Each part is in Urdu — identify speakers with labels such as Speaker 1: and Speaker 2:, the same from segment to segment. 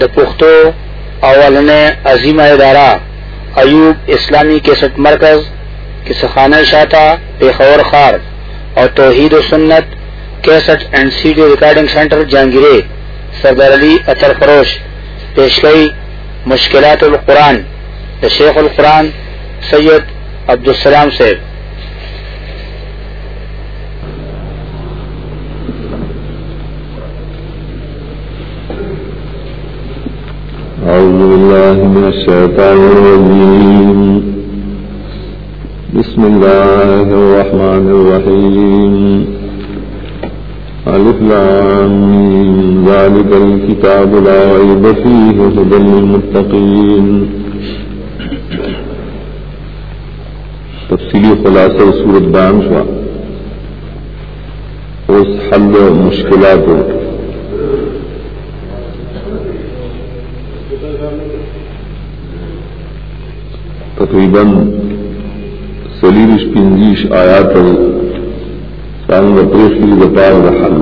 Speaker 1: د پختو اولن عظیم ادارہ ایوب اسلامی کیسٹ مرکز کی سخانہ شاتا پخور خار اور توحید و سنت cassette and C D recording centre جہانگیرے Sardar Ali اطر فروش پیشگئی مشکلات القرآن شیخ القرآن سید عبدالسلام صاحب.
Speaker 2: أعوذ بالله من الشيطان الرجيم. بسم الله الرحمن الرحيم. ألف لامين ذلك الكتاب لا عيب فيه هدى للمتقين. تفصيلي خلاصة سورة بانشوة اس حل مشکلاتوں تقریباً سلیرش پنجیش آیا تر سانگ پریشی بپار رحل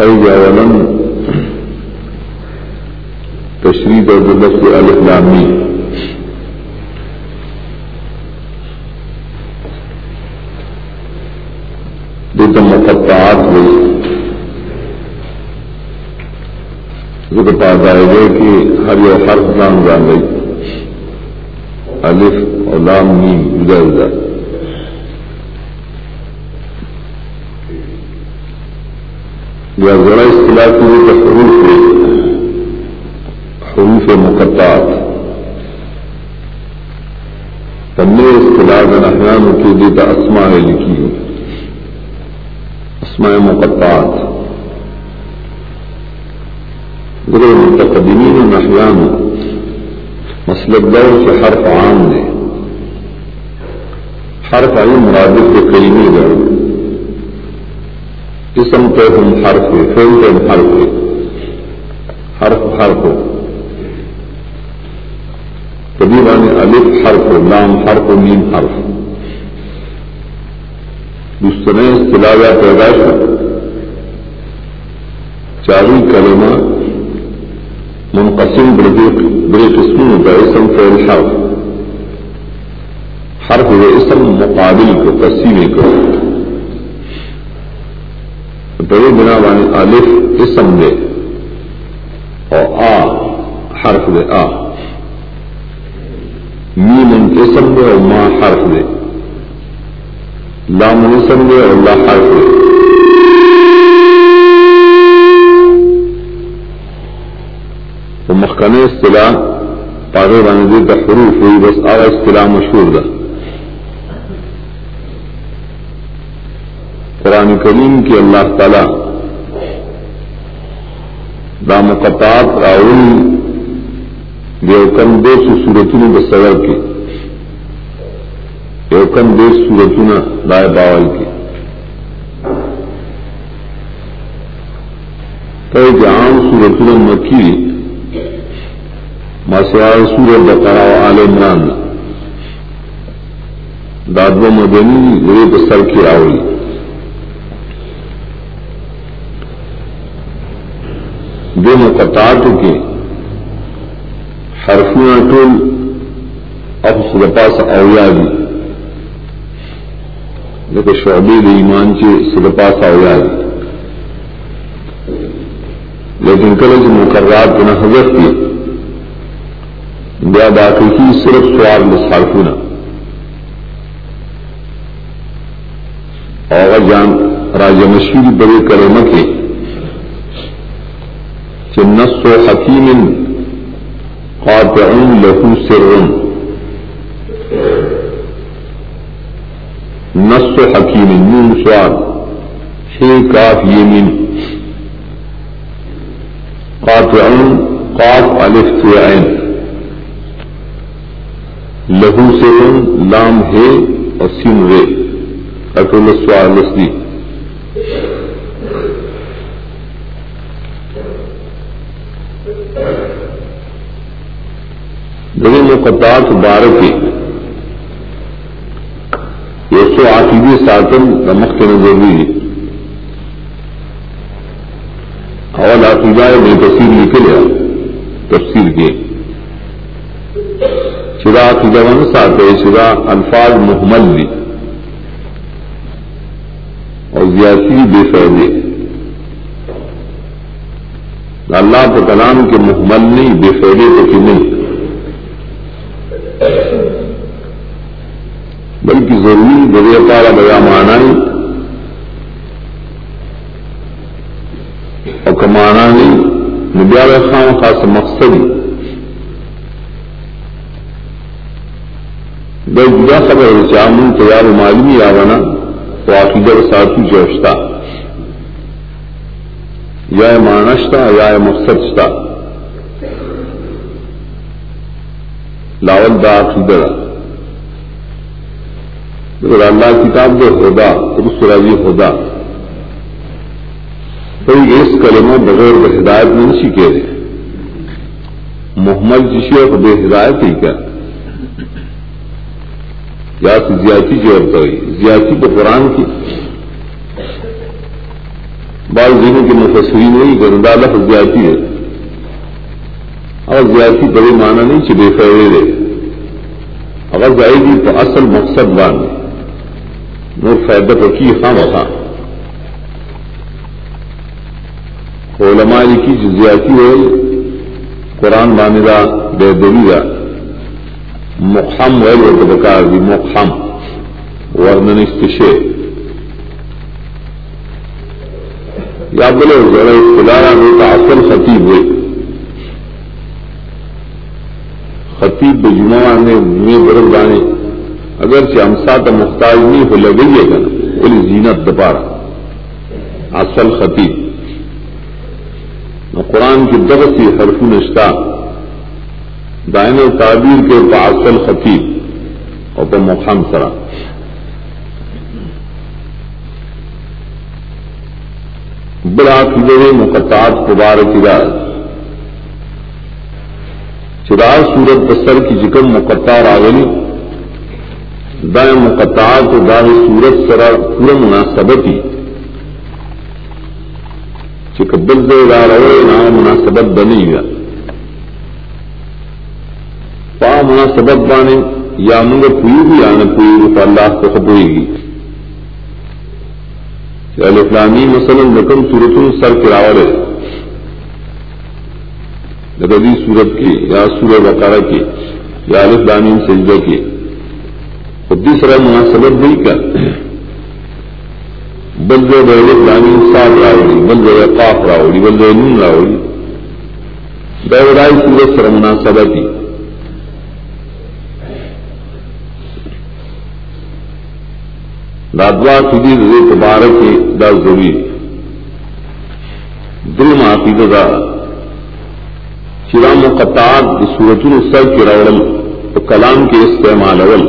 Speaker 2: اي جاولن تشريد او دلفظ الف لامی دیتا مقطعات ہوئی۔ پا جائے کہ ہر یہ حرف نام جان گئی الف اور لام نیم جدا جدا۔ یا ذرا اصطلاح کی تو حروف حروف مقطعات۔ تمنے اصطلاح نحیان کی دیتا اسماء لکھی اسماء مقطعات۔ گرو متقدمین نحیان مسلک دور سے حرف عام دے حرف عین مرادف کے کریمی گڑ اسم تو ہم حرف فیل تو ہم حرف حرف حرف ہو۔ کبھی بانی الف حرف لام حرف نیم حرف۔ دوسرے اصطلاح پیدائش چاروی کلمہ منقسم بڑے قسموں کا اسم فعل حرف حرف و اسم مقابل کو تسیم کو۔ بڑے بنا والی الف اسم دے اور آ، حرف دے آ۔ میم اسم دے اور ماں حرف دے لام اسم دے اور لا حرف دے مخکنه اصطلاح پاغه باندې د حروف وي بس هغه اصطلاح مشهور ده قران کریم کې الله تعالی دا مقطعات راول دیو کم دو سو سورتونو د سور کې یو کم دو سورتونو دای باول کې ته عام سورتونو مکی مسوائے سورت بقرہ آل عمران. داد و مدنی غریب سر کی آوئی دو مقطعات کے حرفیاں ٹول اب سدپاس اویا دی لیکن شعبی دی ایمان چی سدپاس اویا دی لیکن کل جو مقررات کو نہ حضرت کی بیا باقی کی صرف سوال مسالفونه اور جان راج مشیر بڑے کلمه کې چې نص حکیم قاطع له سر نص حکیم، نون سوال۔ هي کاف یمین۔ قاطع قاف الف عین۔ لہو سے لام ہے اور سین رے اٹول سوار لسنی دونوں قطعات بارہ کے یہ سو عقیدی ساتن نمک کے ضروری اور عقیدہ نے تفصیل لکھ لیا۔ تفصیل کے چرا عقیدہ من ساتھ چرا الفاظ محمل لی اور زیادتی بے فائدے اللہ کے کلام کے محمل نہیں، بے فائدے تو کہ نہیں۔ بلکہ ضروری بڑے پارا بڑا مانا نہیں۔ اور کمانا نہیں نبیا خاص مقصد ہی جدا خبر چامن تیار معلومی آوانا تو عقیدہ ساتھی جوشتا۔ یا مانشتا، یا مقصد شتا لاول دا عقیدہ۔ اگر اللہ کتاب دے خدا اس راضی خدا۔ تو اس کلمہ بغیر ہدایت نہیں سیکھے۔ محمد جشی اور بے ہدایت ہی کیا۔ یا تو زیاتی جو ہوتا ہوئی زیاتی کو قرآن کی۔ بال دینوں کی مفسری نہیں گندا لفظ زیاتی ہے۔ اور زیادتی بڑے معنی نہیں چبے فیرے رہے اگر جائے گی تو اصل مقصد بان۔ نور فائدہ کی خام تھا علماء کی جزیاتی ہوئی، قرآن باندھا بے دلیہ مقام ویل و بکار دی مقام ورنن استشے یا بولے ذرا خدارا ہوتا اصل خطیب ہوئے۔ خطیب بجما نے برف جانے اگر سے ہمسا تو مختار نہیں ہو لگے گا نا زینت دپارا اصل خطیب۔ قرآن کی درسی حرف نشتا دائن و تعبیر کے پاصل خطیب اور پہ مقام سرا۔ بڑا کلے مقطعات مبارک ادار چراغ سورت بسر کی جکم مقطع راغلی۔ دائیں مقطعات و دائیں سورت سرا پورا مناسبتی۔ چکبل سے ادارے نہ مناسبت بنی گا پا مناسبت بانے یا منگ پوئی بھی آنا پوئی تو اللہ کو خبرے گی۔ الفلامی مسلم نکم سورت سر کراوڑے نقدی سورت کی، یا سورہ بکارا کی، یا الفلامی سجدہ کی۔ خود سر مناسبت بھی کیا۔ بل جو بے پلانی راوڑی بل جو قاف راوڑی بل جو نون راوڑی بیورائی سورت سر مناسبتی دادوا خدی رضی تبارک دا ضروری. دل معافی دا. چرام و قطعات سورتون سر کی روڑل تو کلام کے استعمال اول.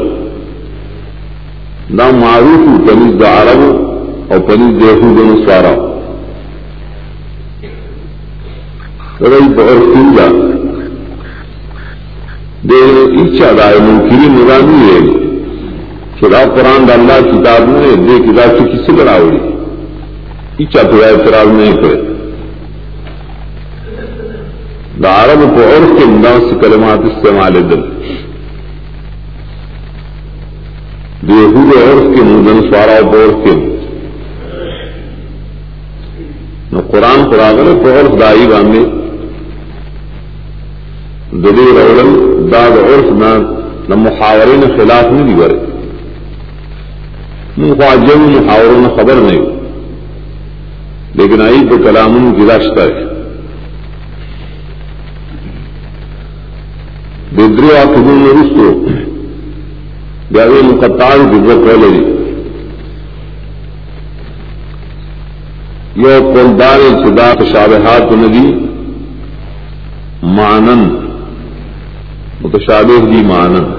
Speaker 2: دا معروف تمیز دا عرب اور پنی دیکھوں دونوں سوارا رہی بہت کھل دے اچھا رائے ممکن نگرانی ہے. چرا قرآن ڈاللہ کتاب میں دے کتاب سے کسی پر آوڑی اچھا تو اعتراض نہیں کرے۔ دارب کو اور کے انداز سے کلمات استعمال دل۔ دیہو اور کے مدن سوارا اور کے۔ نو قرآن خراغل تو عرف دائی باندھے دلی روڑل داد عرف نہ نہ محاورے نے خلاف نہیں دی برے خواجم محاوروں نے خبر نہیں لیکن آئی تو کلام ان کی راستہ ہے. بدری آپ نے رسو جاوے مقطار بدر پہلے یو قلدار چدا تشابہات ندی. مانن. متشابہ دی مانن.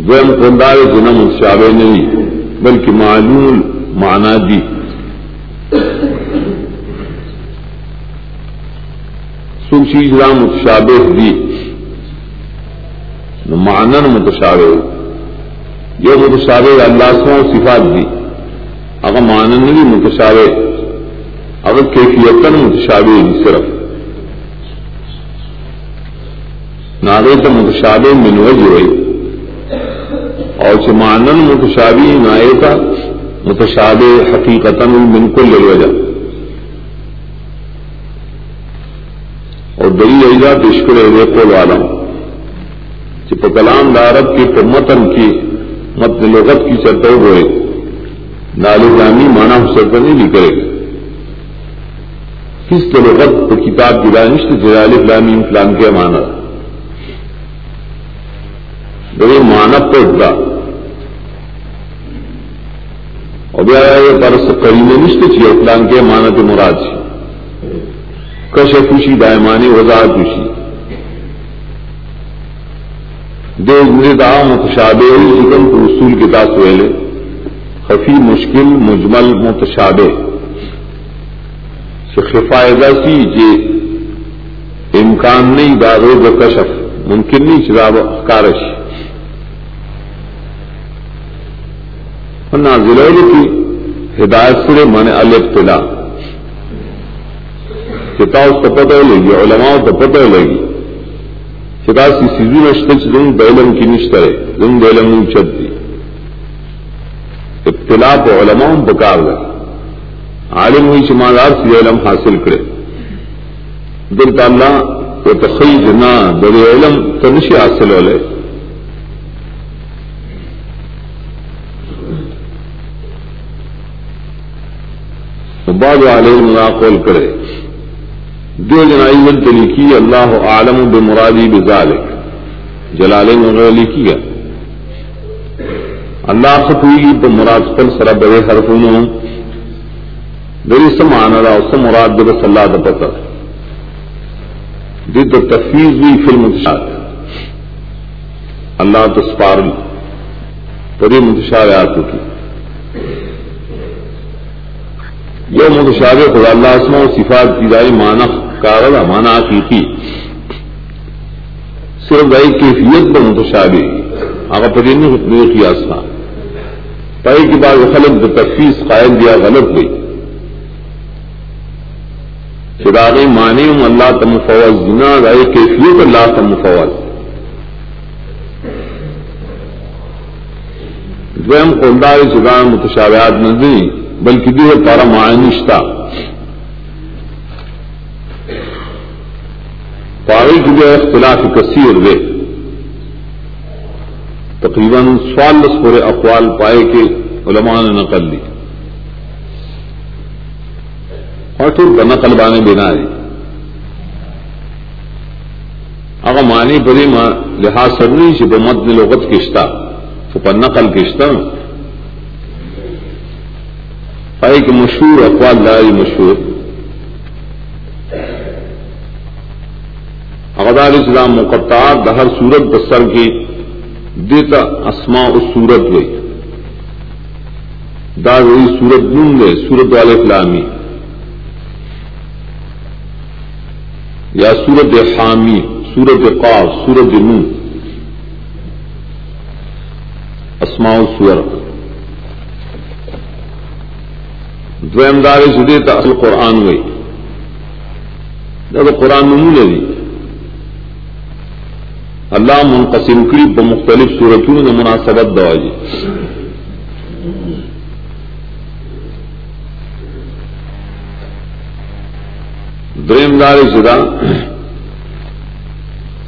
Speaker 2: ویم قلدار جنا متشابہ نہیں، بلکہ معلوم مانا دی۔ سوچی جنا متشابہ دی۔ مانن متشابہ جو متشابہ اللہ سو صفات دی۔ اگر مانن بھی متشابہ، اگر کیفیتن متشابہ دی صرف۔ نارے تو متشابہ منوج ہوئی اور چمانن متشابی نائے کا، متشابہ حقیقت من کو لے وجہ۔ اور دئی ایجا تشکر ہے کو والا۔ چپ کلام دارت کی تو متن کی مت لغت کی چرتا ہوئے۔ نال مانا سرتا نہیں بھی کرے۔ گا کس لغت کو کتاب دلانش جلال اسلامی فلان کے مانا بڑے مانب تو اٹھا اور برس کرینے نشت چی اطلان کے مانت مراد چی. کش خوشی، دائمانی وزار خوشی دو دا متشابہ ذکم کو اصول کے تاس ویلے خفی، مشکل، مجمل، متشابہ. خفائدہ سی جے امکان نہیں دارو و کشف. ممکن نہیں چراب کارش نازل کی ہدایت سے من البتلا کتاب تو پتہ لگی، علماء تو پتہ لگی۔ کتاب سی سیزو نشت دن بیلم کی نشترے دن بیلم چت دی۔ ابتلا کو علماء بکار لگا عالم ہوئی شمالار سی علم حاصل کرے۔ دل اللہ وہ تخیج نہ در علم تنشی حاصل ہو لے۔ بعض علیہ قول کرے۔ دو جنائی من تلکی اللہ عالم بمرادی بذالک۔ جلال مغلی کیا اللہ خطوئی تو مراد پر سر بڑے حرفوں میری سم آنا رہا اس مراد بس اللہ دا پتہ۔ دد تفیز بھی فلم اللہ تو سپارل پری منتشار آتو کی یہ متشاب خدا اللہ اسما و صفات کی دائی مانا کاغذ مانا حقیقی. صرف دائی کیفیت پر متشابہ آگا پتہ نہیں قیاس تھا. پائی کی بعد خلق تفیص قائل دیا غلط گئی چراغی مانی ہوں اللہ تم فوج جنا دائی کیفیت اللہ تم فوج دویم قلدار چگان متشابہات نظری بلکہ بھی پارا معنیشتا پاری کی جو اختلاف کثیر دے تقریباً سوال لس پورے اقوال پائے کے علماء نے نقل دی اور ٹھیک کا نقل بانے بنا ہے۔ اگر مانی پری ماں، لحاظ سرنی سے بمت نے لغت کشتا، تو پر نقل کشتا۔ پائے کہ مشہور اقوال داری مشہور. اغدار اسلام مقطعات دہر سورت بسر کی دیتا اسما اس سورت گئی دار ہوئی سورت نون گئے سورت والے فلامی. یا سورت حامی سورت قاف سورت نون اسماء سورت دویم دار سدے تا اصل قرآن ہوئی جب قرآن نمون دی اللہ منقسم کری پا مختلف صورتوں نے مناسبت دوا جی دریم دار سدا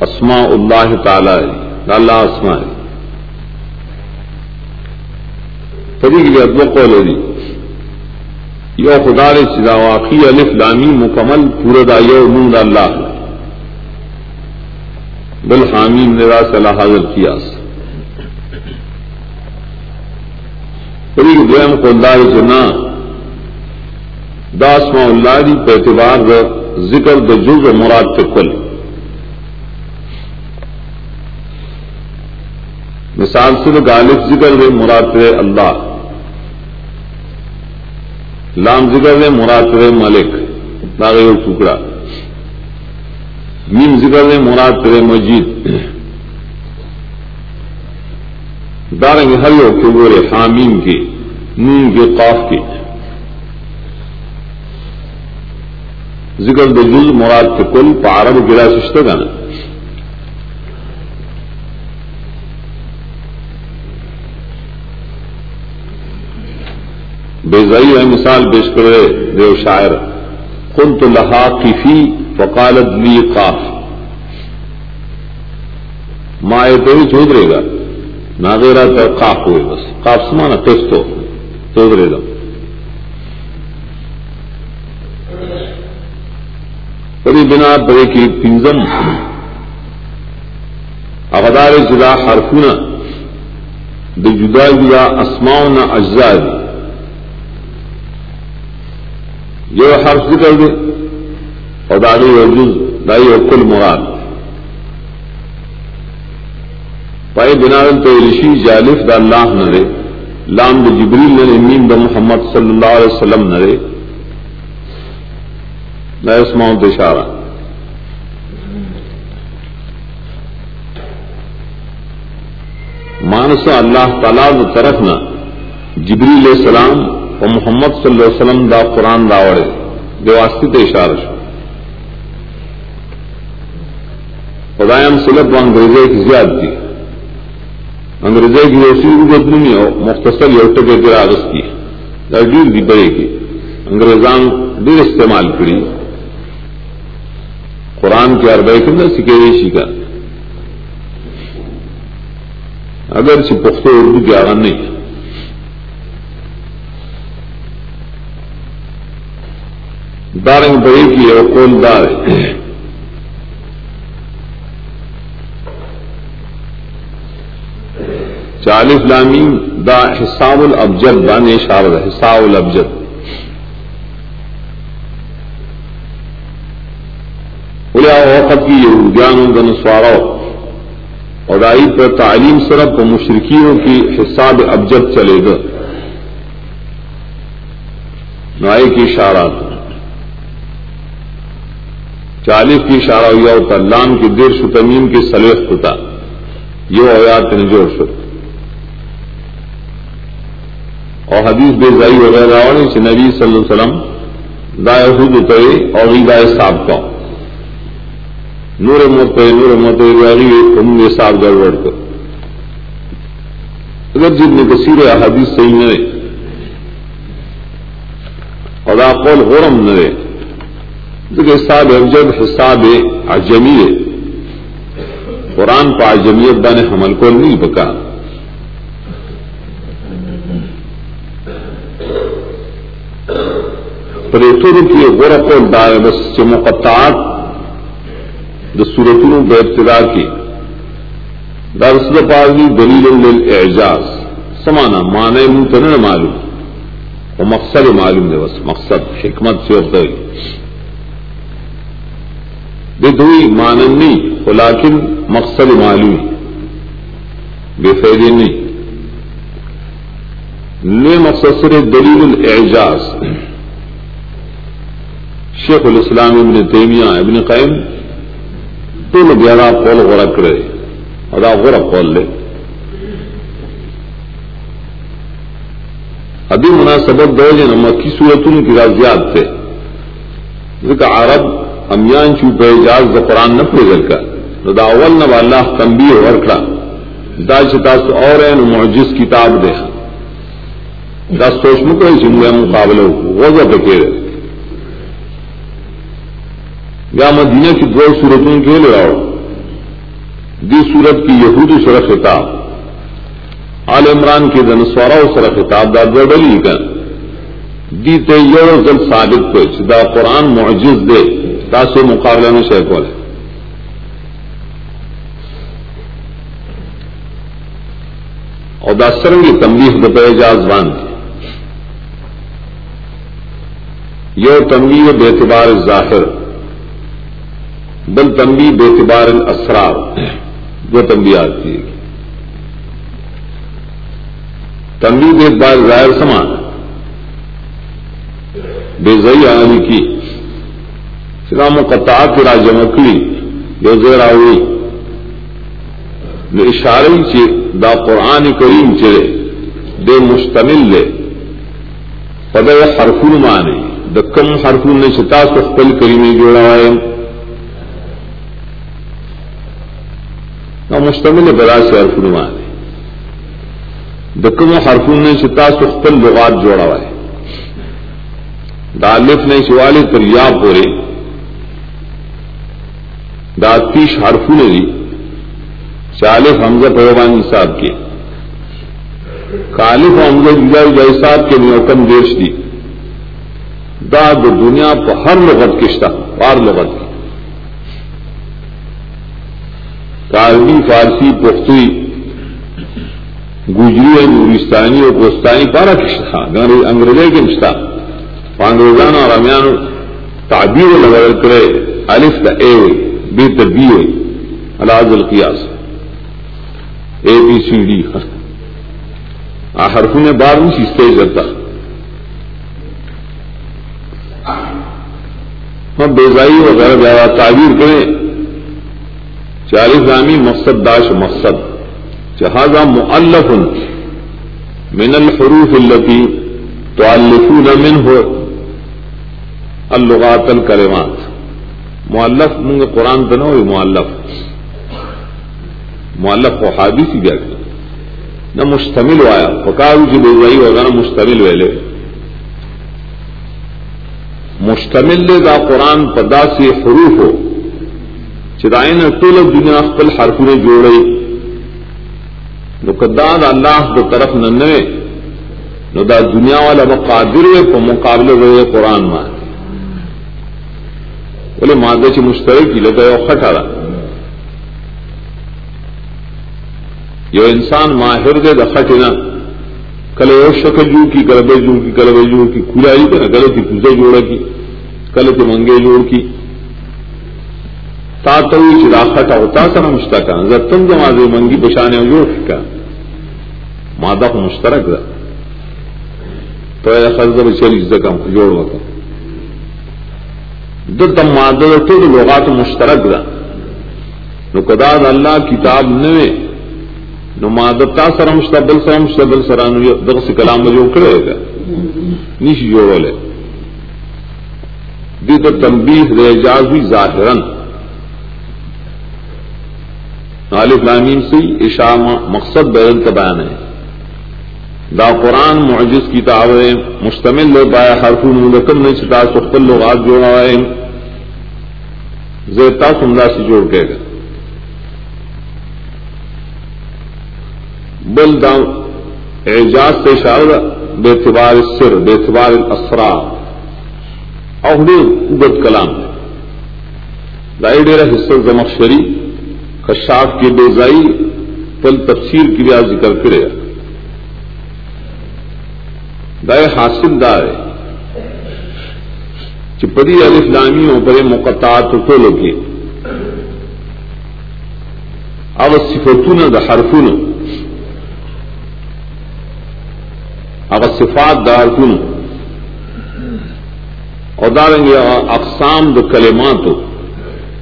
Speaker 2: اسماء اللہ تعالی اللہ اسماء فری کے لیے ادب قول ہے یو خدا سدا واقعی الف لامی مکمل پورا دا یو نون اللہ بل حامی نرا صلاح حاضر کیا قریب دویم خدار جنا داس ما اللہ دی پہ اعتبار دا ذکر دا جز مراد تکل مثال سے غالب ذکر دے مراد اللہ لام ذکر دے، مراد ترے ملک باغ ٹکڑا۔ میم ذکر دے، مراد ترے مجید دارنگ ہر کے گورے حامیم کے، نون کے، قاف کے۔ ذکر دجل مراد کے کل پارب گرا سشتے گا نا بے ضعی ہے، مثال پیش کرے دیو شاعر۔ خن تو لہا کفی فقالت لی قاف. ماں تو ہی چودرے گا۔ ناگیرا تو کاف ہوئے بس۔ کاف سمانا کس تو چودرے گا۔ پری بنا پڑے کی پنزم۔ اغدار جدا حرفونا۔ د جدا جدا اسماؤنا اجزا دی یہ حرف ذکر دے اور داڑی اور جز دائی اور کل مراد. پائے بنا تو رشی جالف دا اللہ نرے. لام د جبریل نے امین د محمد صلی اللہ علیہ وسلم نرے. نہ اسماؤں دشارہ مانس اللہ تعالی طرف نہ جبری علیہ السلام اور محمد صلی اللہ علیہ وسلم دا قرآن داوڑے دیواستی اشارہ شو۔ خدایم سلب و انگریزے کی زیاد دی۔ انگریزی کی روسی بدنی ہو، مختصر یو ٹکے کے راگس کی۔ ڈیل دی بڑے کی۔ انگریزان ڈیر استعمال کری۔ قرآن کے اربئی کے اندر سکے ریشی کا۔ اگر سے پختو اردو کی آغان نہیں۔ دارنگ بڑے کی ہے کول دار چالیس لامی دا حساب الابجد بان اشار دا حساب الابجد اولیا وقت کی یہودیانوں کا نسوارا اور آئی پر تعلیم صرف و مشرقیوں کی حساب ابجد چلے گا نائی کی اشارات چالیس کی اشارہ ہوا ہوتا لام کی دیر شتمیم کے سلیخ ہوتا یہ اویات نے جوڑ شد اور حدیث بے ضائی وغیرہ اور سے نبی صلی اللہ علیہ وسلم دائے خود اترے اور دائے صاحب کا۔ نور موت نور موت تم نے صاحب گڑبڑ کر۔ اگر جن نے کثیر حدیث صحیح نہ رہے اور آقول غرم نہ رہے۔ دیکھے صاحب ابجد حساب اجمی قرآن پا جمیت دان حمل کو نہیں بکا۔ پریتور کی غور کو بس سے مقطعات د سورتوں بے ابتدا کی۔ درس پاگی دلیل اعجاز سمانا مانے منہ تو معلوم۔ وہ مقصد معلوم ہے بس، مقصد، حکمت سے ہوتا ہے۔ بے دئی مانن نہیں لیکن مقصد معلوم، بے فیدی نہیں۔ لے مقصد صرف دلیل الاعجاز۔ شیخ الاسلام ابن تیمیہ، ابن قائم تو لوگ گیارہ قول غورا کرے، اور آپ قول لے۔ ابھی مناسبت دو جن مکی صورتوں کی راضیات تھے عرب امیان چوپ اجاز دا قرآن نہ پڑے گل کا۔ دا اول نہ اللہ تمبی ورکڑا۔ دا چتاس اور ہے معجز کتاب دے دا سوچ مکو جملے مقابلہ غوضہ پہ یا مدینہ کی دو صورتوں کے لے آؤ۔ دی صورت کی یہودی سر خطاب۔ آل عمران کے دنسوارا سر خطاب دا دو ڈلی کا دی تے یو زل ثابت کو دا قرآن معجز دے۔ تاسو مقابلہ میں شیخ والے اور دا سرنگی تمبیح دا پیجاز باندھ یو تنبیہ بے اعتبار ظاہر، بل تنبی بے اعتبار الاسرار وہ تنبی آتی ہے تنبی بے اعتبار ظاہر سمان۔ بے زئی آنی یعنی کی؟ سلام و قطعات کی راج مکلی جو زیر آئی نو اشارے چی دا قرآن کریم چرے دے. مشتمل لے پدے حرفون مانے دا کم حرفون نے چتا سخل کریمی جوڑا ہے نو مشتمل بلا سے حرفون مانے دا کم حرفون نے چتا سخل لغات جوڑا ہے دا الف نے شوالے پر یا پورے. دا تیش حرفون دی. چالف حمزہ پیوانی صاحب کے. کالف حمزہ جدا صاحب کے نیوکم دیش دی. دا دو دنیا پہ ہر لغت کشتا ہر لغت. کی کاربی فارسی پختوئی گجری نورستانی اور پوستانی پارا کشتا انگریزے کے کشتا انگریزان اور امیان تعبیر لگا کرے، الف کا اے بے تبی الاز القیاس۔ اے بی سی ڈی حرفوں نے بار نہیں سیستے جاتا ہم بیزائی وغیرہ زیادہ تعبیر کریں۔ چالیس رامی مقصد داش مقصد۔ جہازا مؤلف من الحروف التي تعلفون منه اللغات الکلمات۔ معلف منگ قرآن تو نہ ہوئی معلف معلف کو حادی سی گیا نہ مشتمل آیا۔ پکارو کی جی بوئی ہوگا، نہ مشتمل ویلے۔ مشتمل دا قرآن پدا سے حروف ہو۔ چرائن ٹول دنیا خپل حرف نے جوڑے۔ نو کداد اللہ دو طرف نہ نوے، نو دا دنیا والا مقادر کو مقابلے ہوئے قرآن مان بولے مادہ چی مشترک کی لگا یو خٹا رہا یو انسان ماہر دے دا خٹنا کل یو شکل جو کی کل بے جو کی کل بے جو کی، کھلائی کہ نہ کل تی کزے جوڑا کی کل تی منگے جوڑ کی. تا توی چی دا خٹا ہوتا سنا مشتکا زتن دا مادے منگی پشانے جوڑ کا مادہ کو مشترک دا. تو اے خزر چلی زکم جوڑ وکا دم مادہ ٹول لغات مشترک دا۔ نو کدا دا اللہ کتاب نوے۔ نو مادتا سر مشتبل سر مشتبل سرانو درس کلام جو کرے گا۔ نیشی جوڑو لے دی تو تنبیح دے اجاز بھی ظاہرن عالف لامین سے اشام مقصد بیان کا بیان ہے۔ دا قرآن معجز کتاب ہے، مشتمل لے بایا حرف ملکم نہیں چھتا سخت لغات جوڑا ہے۔ زیتا سمدا سے جوڑ کے گا بل دام اعجاز سے اشارہ بے اعتبار سر، بے اعتبار اسرا اور اگت کلام دائی ڈیرا حصہ زمخشری، کشاف کی بیزائی پل تفسیر کی بھی ذکر کرے گا۔ دائے حاصل دار ہے۔ چپری علی اسلامی ہو پڑے مقطعات تو لوگ اب صفتون دا حرفون اب صفات دا حرفون اور داریں گے اقسام دا کلمات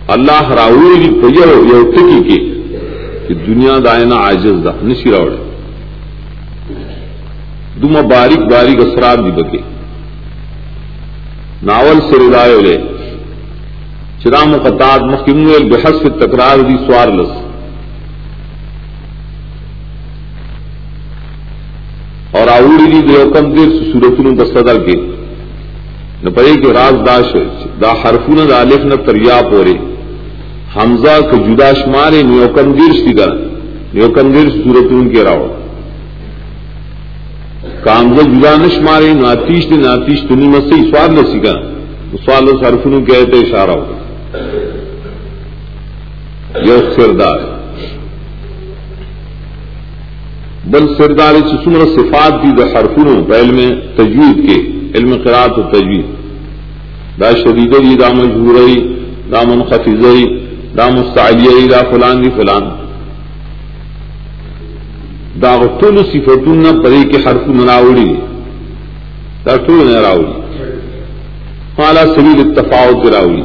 Speaker 2: اللہ راوڑی کی پیر یا ٹکی کی۔ کہ دنیا دائنا عاجز دا، نشی راوڑے دما باریک باریک اثرات بھی بکے ناول سے ردائے لے. چرام و قطاد مخیم بحث سے تکرار دی سوار لس. اور آوڑی دی دیوکم دیر سورتوں دستدر کے. نہ پڑے کہ راز داش دا حرفون دا الف نہ تریا پورے. حمزہ کو جدا شمارے نیوکم دیر سی کر نیوکم دیر سورتوں کے راؤ کامزہ جدا نش مارے ناتیش نے ناتیش تنی مستی سواد نہ سیکھا سوال سرفن کہتے اشارہ ہو۔ یہ سردار بل سردار سے سمر صفات دی دا حرفن پہل میں تجوید کے، علم قرات و تجوید۔ دا شدید دا مجبور دا منخفض دا مستعلی دا فلان دی، فلان۔ دا ټول صفاتونه پرې کې حرفونه راوړي دا ټول نه راوړي. قال سبيل التفاوت راوړي.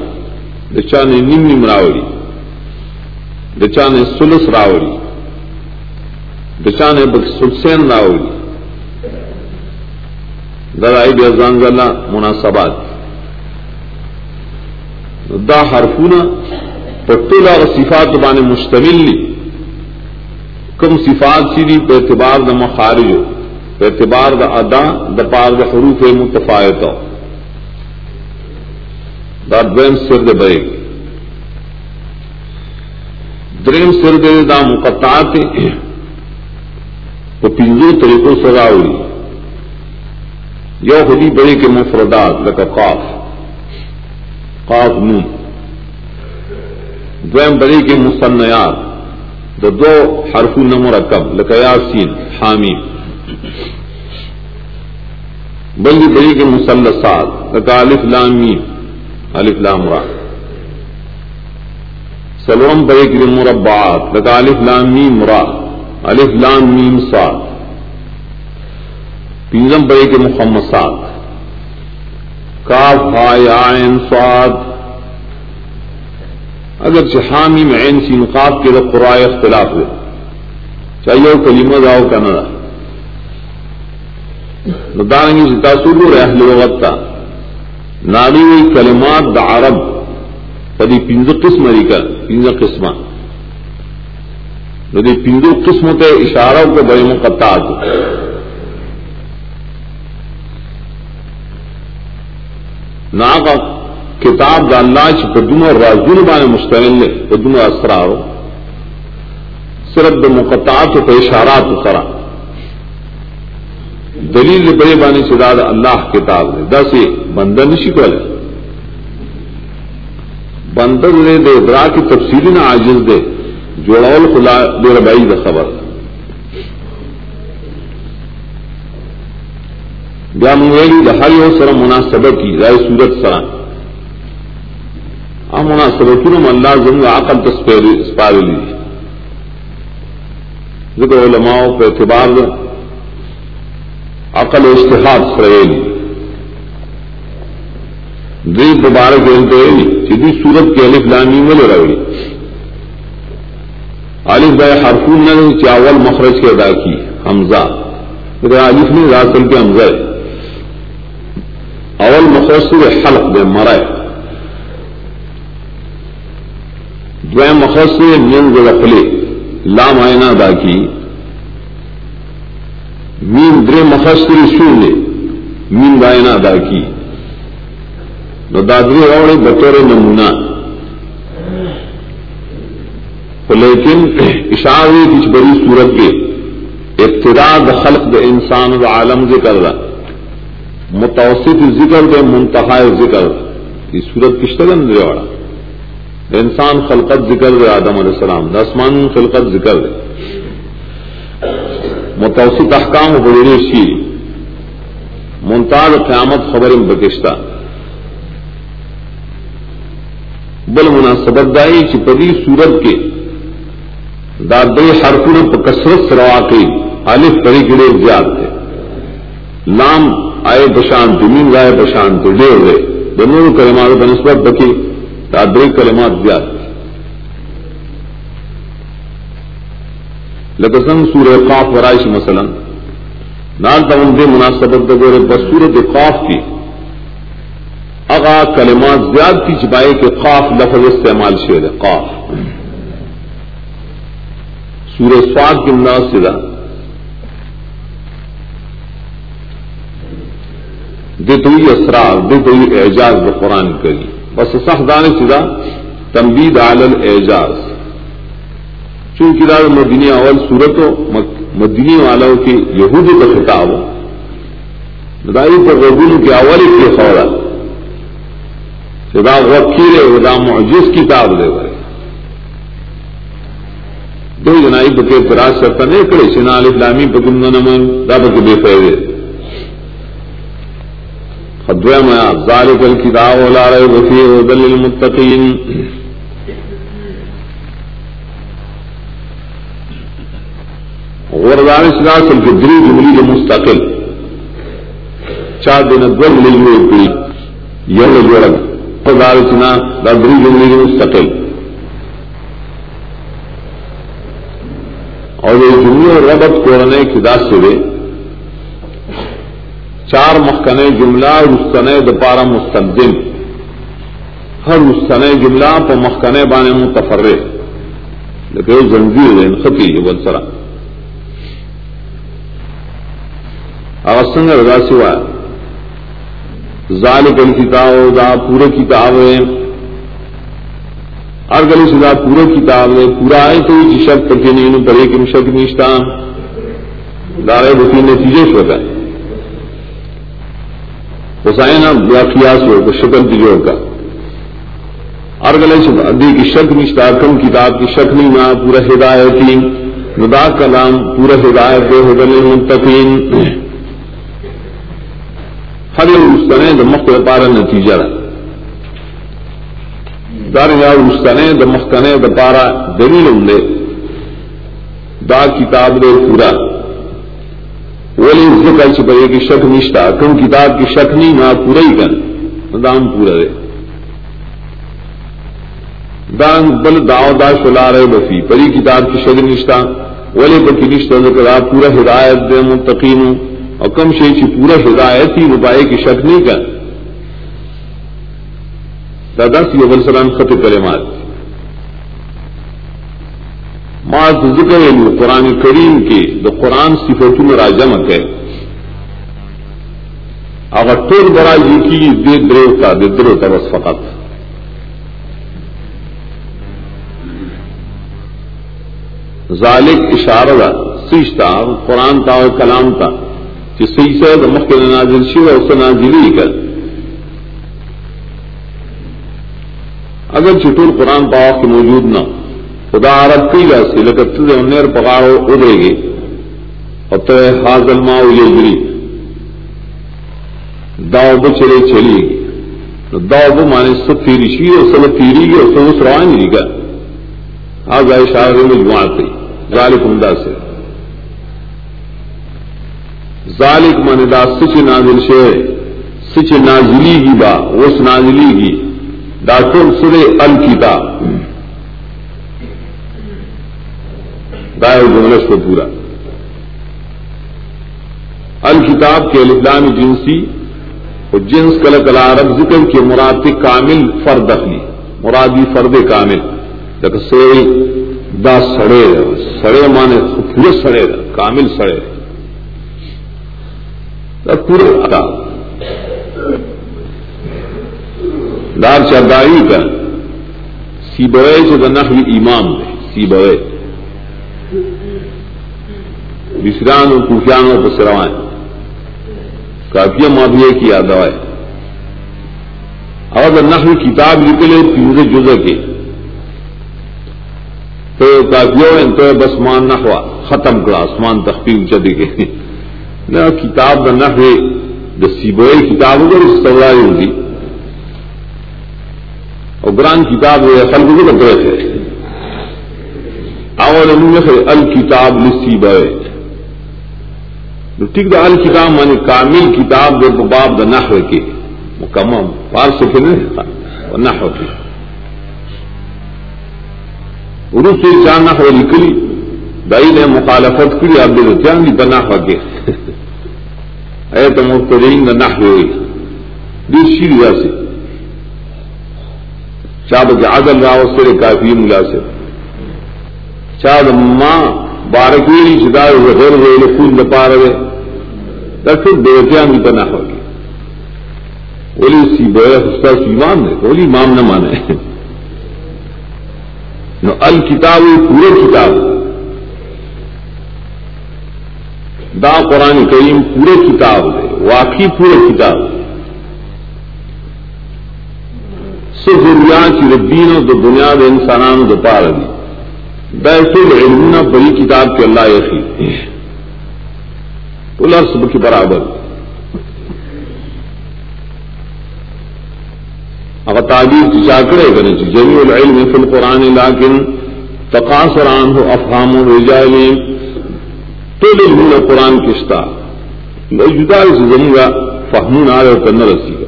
Speaker 2: د چا نه نیم نیم راوړي. د چا نه ثلث راوړي. سلسین نہ ہوگی درائی بے زانگلہ مناسبات. دا حرفون پٹولا و صفات بانے مشتمل لی کم صفات سی پہ اعتبار دا مخارج پہ اعتبار دا ادا، دا پار دا حروف متفایتا دا دویم سر دے بے دریم سر دے دا مقطعات وہ پنجو طریقوں سے راوڑی یو خودی بڑے کے مفردات لکا قاف۔ قاف نون۔ دویم بڑے کے مصنیات دا دو حرف نمرکب لکا یاسین حامی بلی بڑی کے مسلسات. لکا الف لامی الف لام را. سلوم بڑے کے مربعات. لکا الف لامی مرا الف لام میم سات پینزم بڑے کے محمد کاف بھائی آئین سواد اگر چہامی میں عین سی نقاب کے رب قرائے اختلاف ہے چاہیے کلیمہ داؤ کا نہ دانگی سے تاثر اہل وقت کا۔ نالی کلمات دا عرب۔ پدی پنج قسم ری کر پنج قسم ندی پنج قسم کے اشاروں کے بڑے مقطعات۔ نا کتاب دا اللہ چ پدم اور راجون بانے مشتمل ہے پدم اسرار صرف د مقطعات و اشارات سرا دلیل بڑے بانے سے داد اللہ کتاب دے۔ دا سے بندر نشی کو بندر دے دے ادرا کی تفصیلی نہ عاجز دے۔ جوڑاول خلا دے ربائی دا خبر۔ بیا مویلی دا ہر یو سر مناسبہ کی، رائے سورت سرا آ مناسبتوں اللہ زم عقل تسپار لی۔ ذکر علماء پہ اعتبار عقل و اشتہاد سریلی دری مبارک انتے سیدھی سورت کے الف لانی میں لے رہی عالف بھائی ہرفون نے چاول مخرج کے ادا کی۔ حمزہ۔ عالف نے راسل کے حمزہ اول مخصر حلق دے، مرائے۔ دویم مخصر مین رقلے لام آئینہ دا کی۔ مین در مخصر شون مین دائنا ادا کی۔ نو دادری اوڑے بطور نمونہ۔ لیکن اشارے کچھ بڑی صورت کے ابتدا خلق د انسان و عالم سے کر رہا متوسط ذکر دے منتہا ذکر۔ یہ سورت کشتگن دے والا انسان خلقت ذکر دے آدم علیہ السلام دسمان خلقت ذکر دے۔ متوسط احکام بڑے شیر منتاز قیامت خبر بکشتہ بل مناسبت دائی چپری سورت کے دادی ہرکڑ کثرت سروا کے الف پری گڑے زیاد تھے۔ لام آئے پشانت مین گائے پشانت ڈیر رہے دونوں کلمات بنسبت بکی۔ تادری کلمات زیاد. لکسن سور قاف ورائش مثلا. نال تمن دے مناسبت دگورے قاف کی اگا کلمات زیاد کی چپائے کہ قاف لفظ استعمال شعر قاف. سور سواد کے مناسبہ دتوئی اسرار دتوئی اعجاز ب قرآن کری بس سخدان سدا تمبید عالل اعجاز چونکہ دار مدنی اول صورت ہو مدنی والوں کے یہود کا خطاب ہو پر ربول کے اول کے خورا سدا وکیل ودا معجز کتاب دے گئے دو جنائی بکے اعتراض کرتا نہیں کرے سنا اسلامی پکند نمن دا بکے بے فائدے۔ خدویم ذالک الكتاب ولا ريب فيه هدى للمتقين. غردان سلاسل کے دری جملی کے مستقل. چار دن دو ملی ہوئے پی. یو جوڑا. غردان سنا دا دری جملی کے مستقل. اور یہ جملے ربط کوڑنے کی دا سے چار مخکنے جملہ رستن دپارا مستقدم ہر رستن جملہ پہ مخکنے بانے متفرے لیکن زنجیر خطی جو بل سرا۔ اوسنگ رضا سوا ذالک الکتاب، دا پورے کتاب ہے۔ ہر گلی سدا پورے کتاب ہے۔ پورا آئے تو جی شک کر کے نہیں بڑے کی شک نیشتا دارے بتی نتیجے سے ہے۔ حسین واقعات ہو شکل تیجو کا۔ ہر گلے ادی کی شک نشتا کم کتاب کی شک نہیں، نہ پورا ہدایتی ندا کلام پورا ہدایت دے منتقین ہر رستنے دمخ پارا نتیجہ رہا دار یا رستنے دمخنے دپارا دلیل ہوں دا کتاب دے پورا۔ ولی ذکر چھپے کی شک نشتا، کم کتاب کی شک نہیں نہ پورا ہی کر دام پورا دے۔ دان بل داؤ دا شلا رہے بفی پری کتاب کی شک نشتا، ولی بکی نشتا ذکر آپ پورا ہدایت دے، متقین اور کم شی چی پورا ہدایت ہی ربائے کی شک نہیں کر دادا سی ابل سلام خط کرے مات مات ذکر یعنی قرآن کریم کی دا قرآن صفتوں میں راجمت ہے۔ اگر ٹور بڑا جی کی دے درو کا دے درو کا بس فقط۔ ذالک اشارہ سیشتا قرآن تا اور کلام تا۔ کہ صحیح سے مخل نازل شی اور اس نازلی کر۔ اگر چٹول قرآن پاؤ کی موجود نہ ہو۔ خدا عرب کی گا سی لکت انیر پکاڑو ادرے گی۔ اور تو حاضل ماں یہ گری۔ داؤ بو چلے چلی گی۔ داؤ بو مانے سب تیری شی اور سب تیری گی اور سب اس روان گی گا۔ آج آئے شاہ مجموعات تھی۔ ذالک عمدہ سے ذالک من دا سچ نازل شے سچ نازلی گی با، اس نازلی گی دا ٹول سرے الکتاب دا جملس کو پورا۔ الکتاب کے الاسلام جنسی اور جنس کل کلا عرب ذکر کے مراد کامل فرد اخلی مرادی فرد کامل۔ لیکن سڑے دا سڑے سڑے مانے پورے سڑے، کامل سڑے۔ پورے دار چرداری کا سی بوے سے نقل امام ہے سی بوے بسران اور کوفیان اور بسروائیں کافی معافیہ کی یاد ہے اور نقل کتاب نکلے پورے جزے کے. تو کافیوں تو بس مان نہ ہوا ختم کرا آسمان تختی چلے گئے نہ کتاب نہ ہے دسی بوئے کتاب اگر اس طرح ہوگی. اور گران کتاب ہے فل کو بترے تھے اور الکتاب لسی بوئے ٹھیک دا، الکتاب مانے کامل کتاب دے باب دا نحو کے۔ مکمل پار سے نہیں نحو کے۔ اردو سے چاند نحو نکلی دائی نے مخالفت کری، اب دے چاند بنا ہو کے۔ اے تو مختلین نہ ہوئی۔ دوسری وجہ سے چاہ کے عدل راؤ سے کافی ملا سے چاہ ماں بارکوی چدا غیر ہوئے خون دپا رہے پھر دیوتیاں بھی بنا ہوگی بولی سی بے اس کا ایمان ہے بولی مام نہ مانے۔ نو الکتاب پورے کتاب۔ دا قرآن کریم پورے کتاب دے، واقعی پورے کتاب۔ سو ضروریات کی دین و دو دنیا دے انسانان دو پار دی بیس العلمنا بڑی کتاب کے اللہ یقین۔ الرس کی برابر۔ اگر تعبیر کی چاکڑے کریں جمی العلم فی القرآن، لیکن تقاصران ہو، افہام و رجالین۔ تو لے قرآن کشتا جدا سے جموں گا فہمون آ رہے کرنا رسی گا۔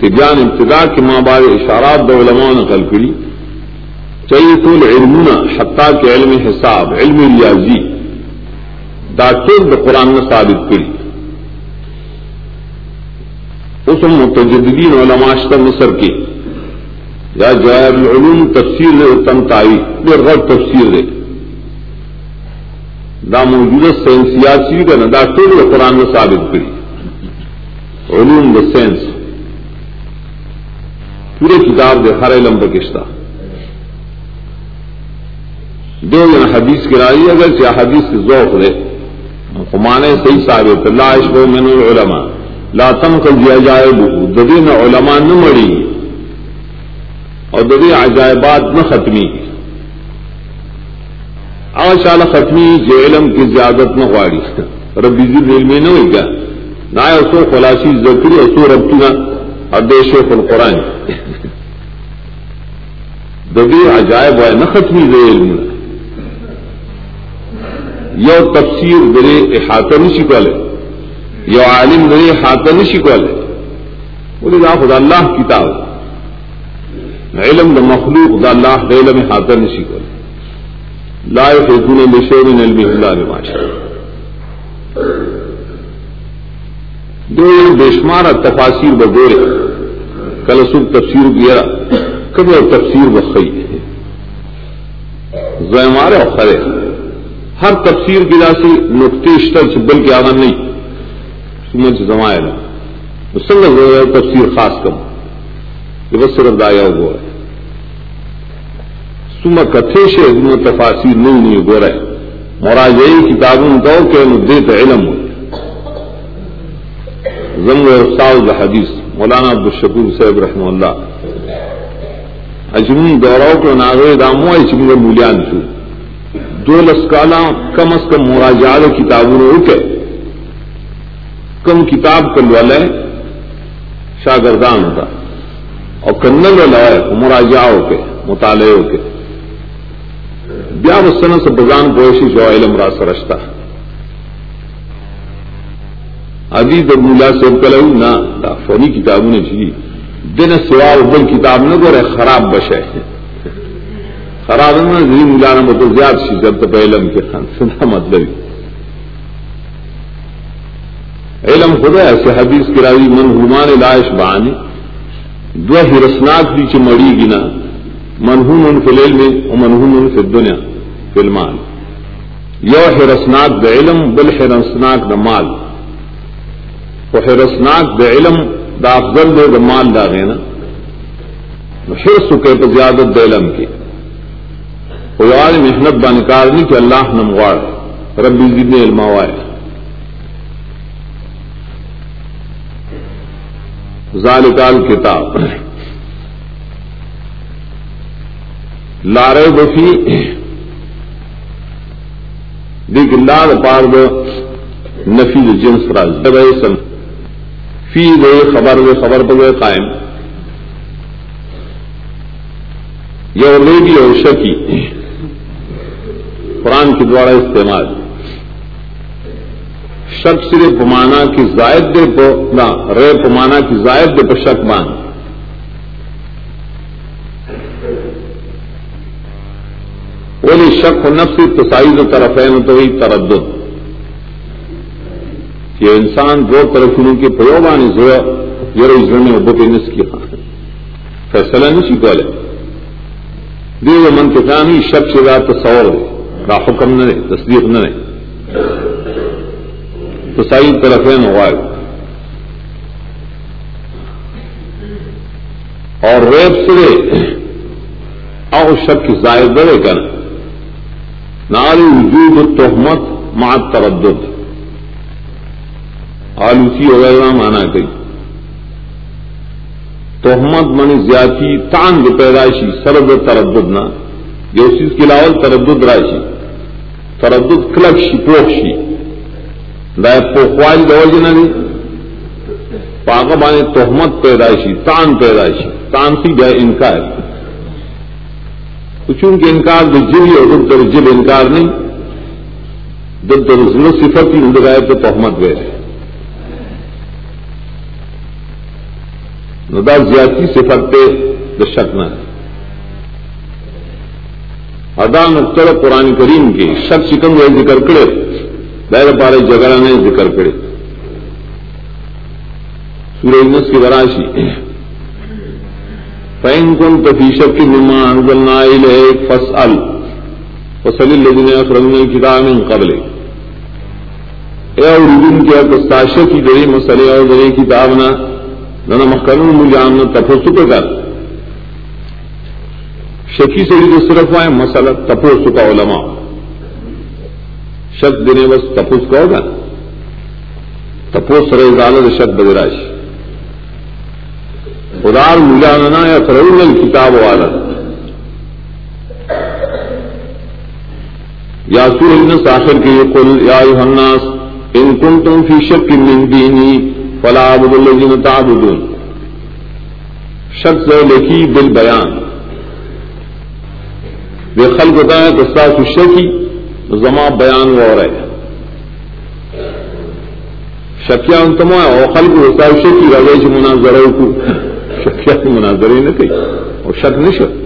Speaker 2: کہ ابتدا کے ماں باپ اشارات دولما نے کل کری۔ چاہیے ٹول علم حتہ کے علم حساب علم ریاضی ڈاکٹر دا قرآن میں ثابت کری اس متجدین علماء شتر مصر کی یا جواب العلوم تفسیر دے تم تائی پھر غلط تفسیر دے دا موجودہ سائنسیاسی کا نا ڈاکٹر دا قرآن میں ثابت کری علوم دا سائنس پورے کتاب دے ہر علم بکشتہ دو جن حدیث کی کرائی اگر چاہ حدیث کے ذوق دے۔ مانے صحیح ثابت لا عشق من العلماء۔ لا تم کر دیا جائے ددی نہ علماء نہ مڑی۔ اور ددی عجائبات نہ ختمی۔ آشال ختمی جو علم کی زیادت نہ واڑی ربی ذیل میں نہ ہوئی گا نہ سو خلاصی زکری اور سو رب نہ ادیش قرآن ددی عجائب ہے، نہ ختمی دے علم۔ نہ یو تفسیر درے احاطہ نشی کولے یو عالم درے احاطہ نشی کولے بولے دا خدا اللہ کتاب علم دا مخلوق دا اللہ دا علم احاطہ نشی کولے لا يحيطون بشيء من علم الله بما شاء۔ دو بشمار تفاسیر بگورے کل سب تفسیر گیا، کبھی تفسیر بخی زمارے اور خرے۔ ہر تفسیر کی راسی نقطے اشتر سے بل کے آگا نہیں سمجھ زمائے نا سنگ تفسیر خاص کم۔ یہ بس صرف دایا ہوا ہے۔ سم کتھے سے تفاصیر نہیں نہیں گو رہے۔ موراجئی کتابوں کو کہ دیت علم ہو۔ زنگ استاد حدیث۔ مولانا عبدالشکور صاحب رحم اللہ۔ اجمین دورہ کو ناغے دامو اجمین مولیان چھو دو لسکالا کم از کم مراجعات کتابوں نے کم کتاب کل والے شاگردان ہوتا۔ اور کنل والا ہے مراجا ہو کے مطالعے ہو کے بیا وسن سے بزان پوشی جو علم را سرشتا ابھی تو مولا سے کل نہ فونی کتابوں نے چاہیے دن سوا بل کتاب نہ گورے خراب بشے۔ خراب زی ملانا مطلب زیاد سی جب تو علم کے خان سنا مطلب علم خدا ایسے حدیث کی راوی من ہمان لاش بانی۔ دو ہرسناک بھی مڑی گنا منہون ان فل میں منہون ان فی دنیا فلمان یو ہرسناک د علم، بل ہرسناک د مال۔ وہ ہرسناک د علم، دا افضل دے د مال دا گے نا پھر سکے تو زیادت د علم کی۔ خیال محنت بنکار نہیں کہ اللہ نموار ربی جد علماوائے ذالکال کتاب لارے بفی دیکھ، اللہ پار دو نفی جنس راج سن۔ فی دے خبر دے، خبر پہ قائم۔ یو لے لیڈی اور شکی۔ قرآن کے دوارا استعمال۔ شک صرف پمانا کی زائد دے پو نہ، رے پمانا کی زائد دے پو شک مان۔ بولی شک و نفس تصائز و طرف ہے تو وہی تردد۔ یہ انسان دو طرفوں کے پروبان زور یہ روز میں ابو کے نس کی فیصلہ نہیں سیکھا لے دیو من کے کہانی شک سے رات تصور دے۔ کا حکم نہ رہے تصدیق نہ رہے تو سائی طرف ہے اور ریب سے اور شک کی ظاہر بڑے کر۔ نال وجود تہمت مات تردد آلوسی وغیرہ مانا گئی۔ تہمت منی زیادتی تان پیدائشی سرد تردد نہ۔ یہ اس چیز کی لاول تردد راشی تردد کلک شي، پوخ شي. دا پوخوال د وجه نه پاګه باندې تان پیدا شي. تان سی بیا انکار چون کې انکار د جبی او د جب انکار نه د د زړه صفت یې د غایب ته تهمت وې نو صفت ته د شک نه. ادا نقطر قرآن کریم کے شک شکم وہ ذکر کرے بہر پارے جگہ نے ذکر کرے۔ سورج کی وراشی۔ فین کن تفیشت کی مما انزلنا الیک فسأل فصل الذين اخرجوا من کتاب من قبل اے اور دین کے استاشا کی دری مسئلے اور دری کتاب نہ نہ مخکنون مجان نہ تفسو کر۔ شکی سے جو صرف آئے، مسئلہ تپوس کا علماء۔ شک دینے بس تپوس کا ہوگا۔ تپوس سر ازالت شک بدراش خدار مجاننا یا فرون کتاب والا۔ یا سور آخر کے قل یا الناس، ان کنتم فی شک کی من دینی فلا عبد الذین تعبدون۔ شک سے لکھی بل بیان۔ بے خلق ہوتا ہے تو ساس شکی زما بیان وہ رہے۔ شکیا انتما اور خلق ہوتا ہے شکی رہے جی مناظر کو۔ شکیا مناظر ہی نہ کہی، اور شک نہیں شک۔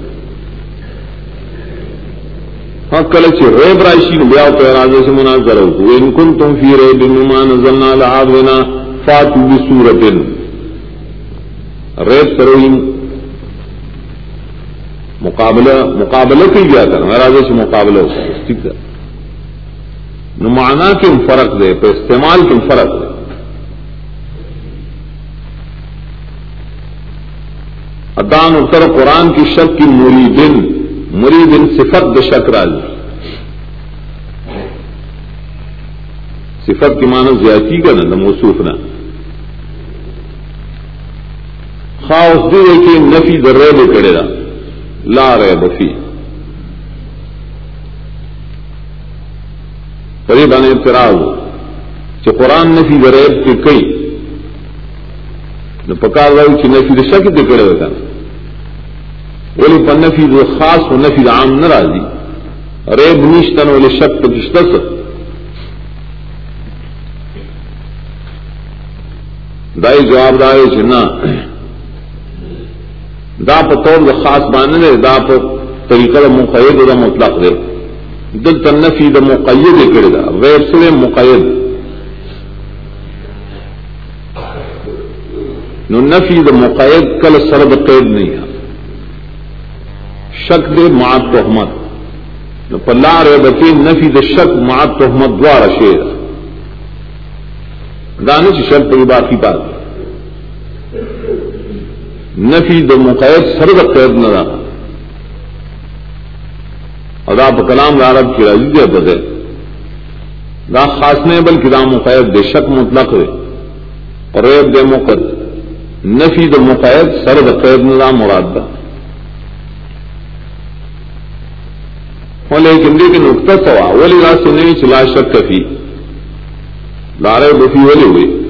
Speaker 2: ہاں کل چی ریب رائشی نو بیاو پیرازے سے جی مناظر ہو ان کن تم فی ریب نما نزلنا لعادونا فاتو بسورت ریب سروین مقابلہ مقابلہ کی گیا تھا مہاراجے سے مقابلہ ہو ٹھیک ہے۔ نمانا کم فرق دے، پہ استعمال کم فرق دے؟ ادان اتر قرآن کی شک کی مولی دن مرید ان صفت د شکرال صفت کی مانو زیادتی کا نا موصوف نہ خاص دے کہ نفی در رہے کرے گا لا رہے بفی قریب آنے اعتراض۔ کہ قرآن نفی در ریب کے کئی۔ نہ پکار رہا کہ نفی دشا کے کرے گا ولی په نفي د خاص او نفي د عام ناراضي ریب نشتن ولې شک په کشته دای جواب دار چې نه دا په تور د خاص باندې دا په طریقه د مقید او د مطلق دی. دلته نفي د مقید کړی دا. غیر سره مقید. نو نفي د مقید کله سره د قید نه شک دے مات تحمت پلار بچے نفی د شک مات تحمت دوار شیر دانے سے شک پہ باقی بات نفی د مقید سرد قید نہ رہا اور آپ کلام عرب کی راضی دے بدے دا خاص نے بلکہ دا مقید دے شک مطلق ہے اور ریب دے مقد. نفی د مقید سرد قید نہ مراد دا. لیکن دیکھ نقطہ سوا. ولی رات سے نہیں چلا شک کفی. لارے بفی ولی ہوئی.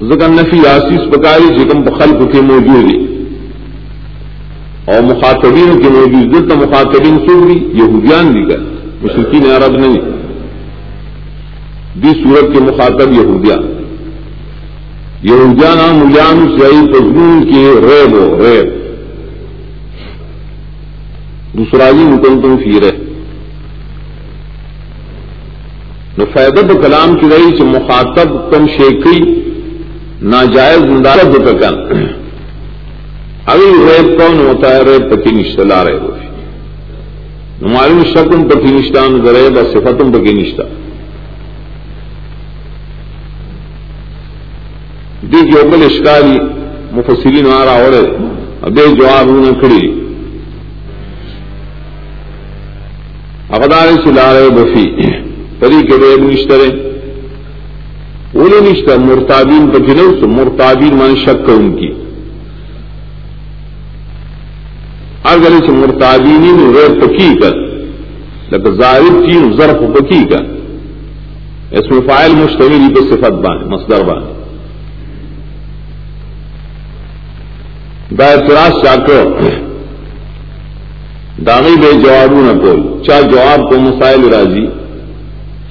Speaker 2: زکن نفی آسیس پکاری جکم بخلق کے موجود اور مخاطبین کے موجود دل تو مخاطبین سو بھی، یہودیان بھی کر مشرقین عرب نہیں۔ دی صورت کے مخاطب یہودیان۔ یہودیان ملیان سعید تزمون کے ریب ہو ریب۔ دوسرا جی مکن تم فیر ہے نو فائدہ تو کلام کی رہی کہ مخاطب تم شیخی ناجائز ندارت کن ابھی ریب کون ہوتا ہے ریب پتی نشتہ لا رہے ہو معلوم شکم پتی نشتان ریب اور صفتم پکی نشتہ۔ دیکھ یوگل اشکاری مفسرین آ رہا ہو رہے ابے جواب انہیں کھڑی۔ اقدار سلارے بفی۔ پری کے ریب نشترے اولے نشتر مرتابین پکڑے تو مرتابین من شک ان کی۔ اگر اس مرتابینی نے ریب پکی کر لگ ظاہر کی ظرف پکی کر اس میں فائل مشتمل پہ صفت بانے، مصدر بانے۔ دا اعتراض چاہ کر۔ داغی بے جواب نہ کول چا جواب کو مسائل راضی۔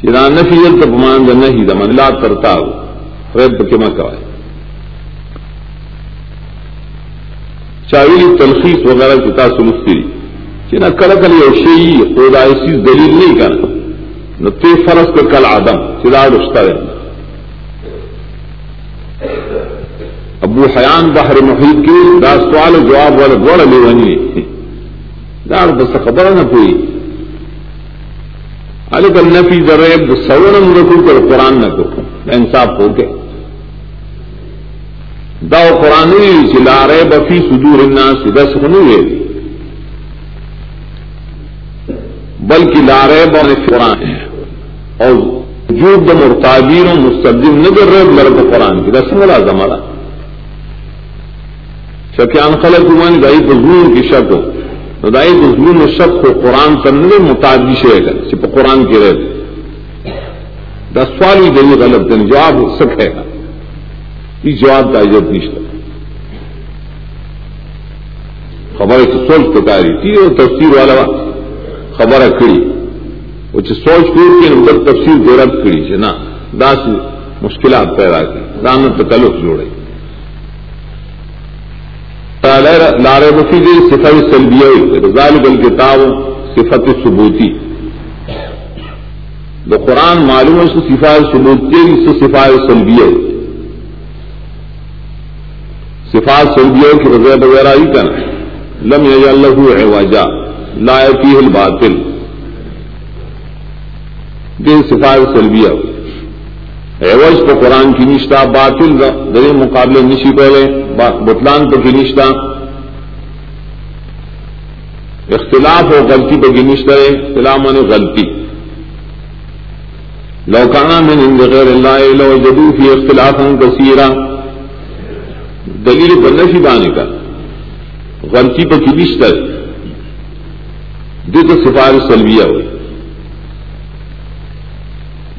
Speaker 2: چنا نفیت تو مان دا نہیں دا مدلات کرتا ہو۔ ریب کے ماں کوائے چاویلی تلخیص وغیرہ کی تاثر مستری چې نه کله یو شی خدای سي دلیل نه کړي نو ته فرض کړ کل آدم۔ چې دا رښتا ابو حیان بحر محیط کې دا سوال جواب ولا ډول لیونی دا بس خبره نه پوي الک النفی ذریب سورم رکو کر قرآن نہ کو انصاف ہو کے دا قرآن چې لارې بفي صدور الناس دس خنو بلکہ لارے بر قرآن اور وجود د مرتابین و مستقبل نظر رہے لرد قرآن کی رسم والا زمارا شکیان خلق من گئی بزرون کی شک ہو ندائی بزرون و شک ہو قرآن کرنے متعدی شے گا صرف قرآن کی رہے دس سوال ہی گئی غلط دن جواب سکھے گا یہ جواب کا عزت نہیں خبر ہے کہ سوچ پکاری تھی، اور تفسیر والا خبر کړی او چې سوچ کوي چې نو تفصیل ضرورت کړی چې نه دا مشکلات پیدا کړي دا نه تکلف جوړي تعالی دی صفت سلبیہ ذالک الکتاب صفت ثبوتی۔ دا قرآن معلوم ہے اس صفات ثبوتی اس صفات سلبیہ صفات سلبیہ کی رضا وغیرہ ہی کرنا لم یجعل له عوجا، لا فيه الباطل۔ دین صفات سلبیہ عوض تو قرآن کی نشتا باطل در مقابلے نشی پہلے۔ بطلان تو کی نشتا اختلاف ہو غلطی پہ کی نشتا ہے اختلاف من غلطی. لوکانا من عند غیر اللہ، لو جدو فی اختلاف ہوں کثیرہ دلیل پر بانے کا. غلطی پہ کی نشتا ہے سفارش سلویا ہوئی.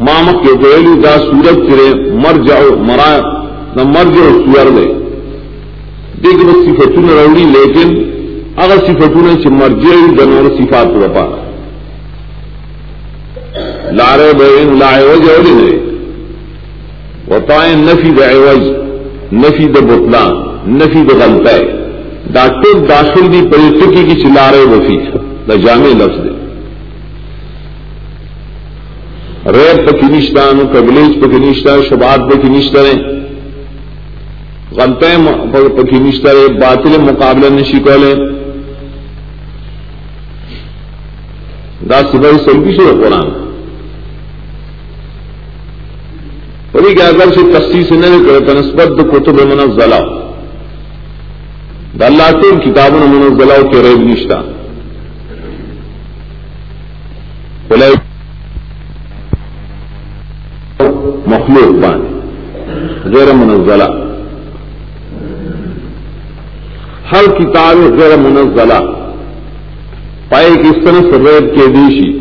Speaker 2: مامک کے گویلو دا سورت کرے مر جاؤ مرا نہ مر جاؤ سور دے. دیکھ بس صفتوں نے روڑی لیکن اگر صفتوں نے مر جائے صفات وپا لارے بہن لائے وج اور دے نفی د نفی د بتلان نفی د غلطہ ڈاکٹر داخل بھی پریٹکی کی چلارے وفی دا جامع لفظ دے۔ ریب پہ کنشتہ نو قبلیج پہ کنشتہ شبات پہ کنشتہ رہے غلطیں پہ کنشتہ رہے باطل مقابلہ نشی کو لیں دا صبح سلبی سے قرآن. پری کہ اگر سے تصدیق سے نہیں کرے تنسبت کتب منزلہ. دا اللہ کے کتابوں منزلہ کے ریب نشتہ. مخلوق بان غیر منزلہ. ہر کتاب غیر منزلہ۔ پائے کس طرح سبید کے دیشی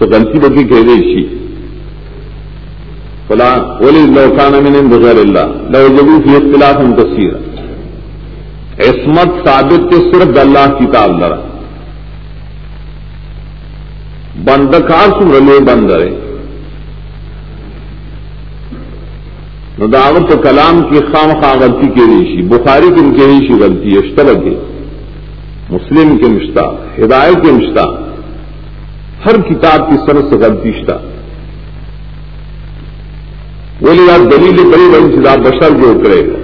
Speaker 2: غلطی بکی کے دیشی۔ فلا ولی لوکان من بغیر اللہ، لو جبو فی اختلاف ان تصویر عصمت ثابت کے صرف اللہ کتاب لڑا بند کار سم رلے بند رہے۔ دعوت کلام کی خام خواہ غلطی کے ریشی بخاری کی کے ریشی غلطی اشتر کے مسلم کے مشتہ ہدایت کے مشتہ ہر کتاب کی سر سے غلطی شتا. بولے آپ دلیل بڑی بڑی سدا بشر جو کرے گا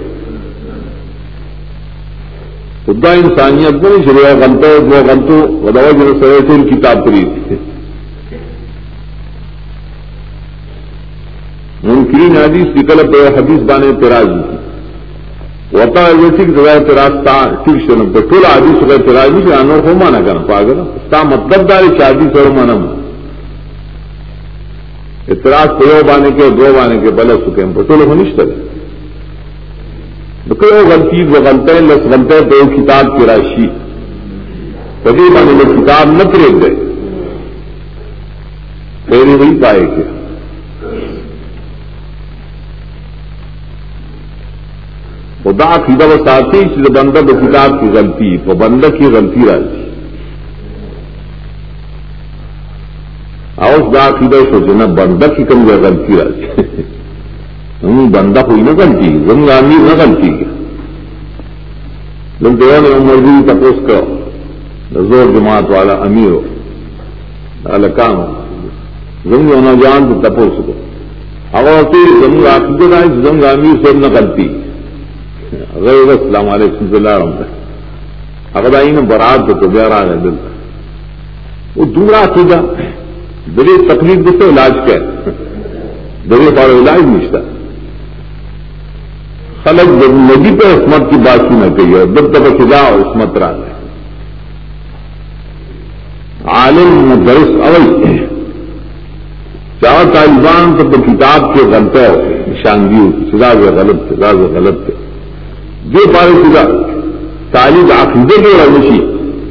Speaker 2: خدا انسانیت میں نہیں غلطوں وہ غلطوں ودوا جو سوے تھے کتاب خرید منکرین حدیث نکل پہ حدیث بانے تراج وتا ویسی کی تراج تا ٹھیک سے نہ ٹول حدیث ہو تراج نہیں آنور ہو مانا کرنا پاگل تا مطلب داری شادی سر مانا اعتراض پہ بانے کے، دو بانے کے، بلے سکے ہم پٹول ہو نہیں سکے غلطی وہ غلطے، لس غلطے تو کتاب کی راشی۔ کبھی بانے وہ کتاب نہ کرے گئے پھر وہی پائے گا خدا عقیدہ و ساتھی اس بندہ تو کتاب کی غلطی وہ بندہ کی غلطی راجی اور دا عقیدہ سوچے نا بندہ کی کم غلطی رہتی راجی بندہ ہوئی نہ غلطی زم امیر نہ غلطی۔ لوگ دونوں نے مرضی تپوس کرو زور جماعت والا امیر ہو الکان ہو۔ زنگ نوجوان تو تپو سکو اگر زنگ عقیدت آئے زنگ امیر سے نہ کرتی غیر السلام علیکم، صلی اللہ علیہ اگر آئی میں برات تو بیار آ گئے دل وہ دورا عقیدہ دلی تکلیف دیتے علاج کیا دلی پار علاج نشتا خلق جب ندی پہ عصمت کی بات کی نہ کہی اور جب تک خدا عصمت رہا ہے عالم درس اوئی چار طالبان تو کتاب کے غلط نشاندہی سزا سے غلط، سزا سے غلط۔ تھے جو پارے سزا تعلیم عقیدے کے رنشی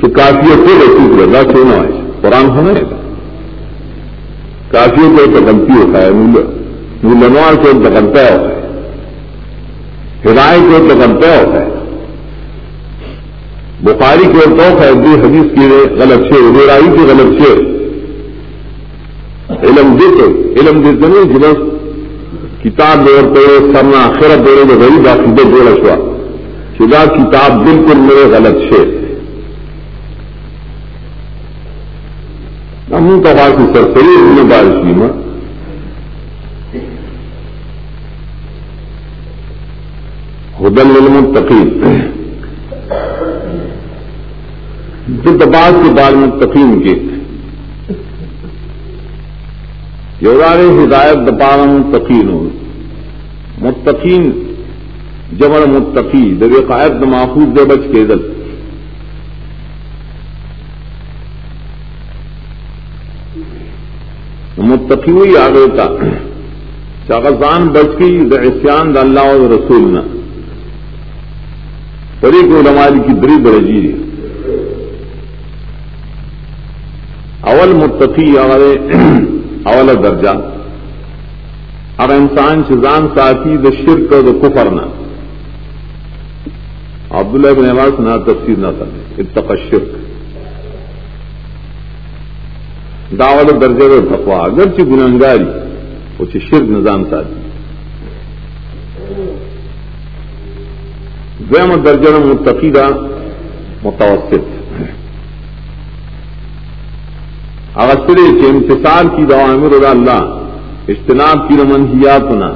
Speaker 2: کہ کافی کو رسی رضا کیوں نہ آئے؟ قرآن ہونا ہے کافیوں کو تو غلطی ہوتا ہے مولنوار کو تو غلطہ ہوتا ہے۔ ہدایت کو تو غلطہ ہوتا ہے۔ بخاری کے توف ہے دی حدیث کی غلط شیر میرائی کی غلط شیر علم دیتے علم دیتے نہیں جنس کتاب دور پہ سرنا خیرت دورے میں غریب عقیدت جوڑا شوا۔ شدہ کتاب بالکل میرے غلط شیر ہم تو بات سر میں بارش کی ماں علم تقریب جو دباس کے بارے میں تقیم کے یورار ہدایت دبارم تقین ہو متقین جمر متقی دب قائد محفوظ، دے بچ کے دل متقی ہوئی آگے کا چاغان بچ گئی دسیان د اللہ اور رسول نہ۔ فریق علماء کی بڑی برجی اول متفی اول اول درجہ۔ اب انسان شزان ساتھی د شرک د کفر نہ۔ عبداللہ بن عباس نہ تفسیر نہ کرے اتق شرک داول درجے میں تقوا اگرچہ گنہگاری وہ شرک نظام ساتھی دویم درجہ متقیدہ متوسط۔ اغسرے کے امتصال کی دعا امر اللہ، اجتناب کی رمنحیات ہونا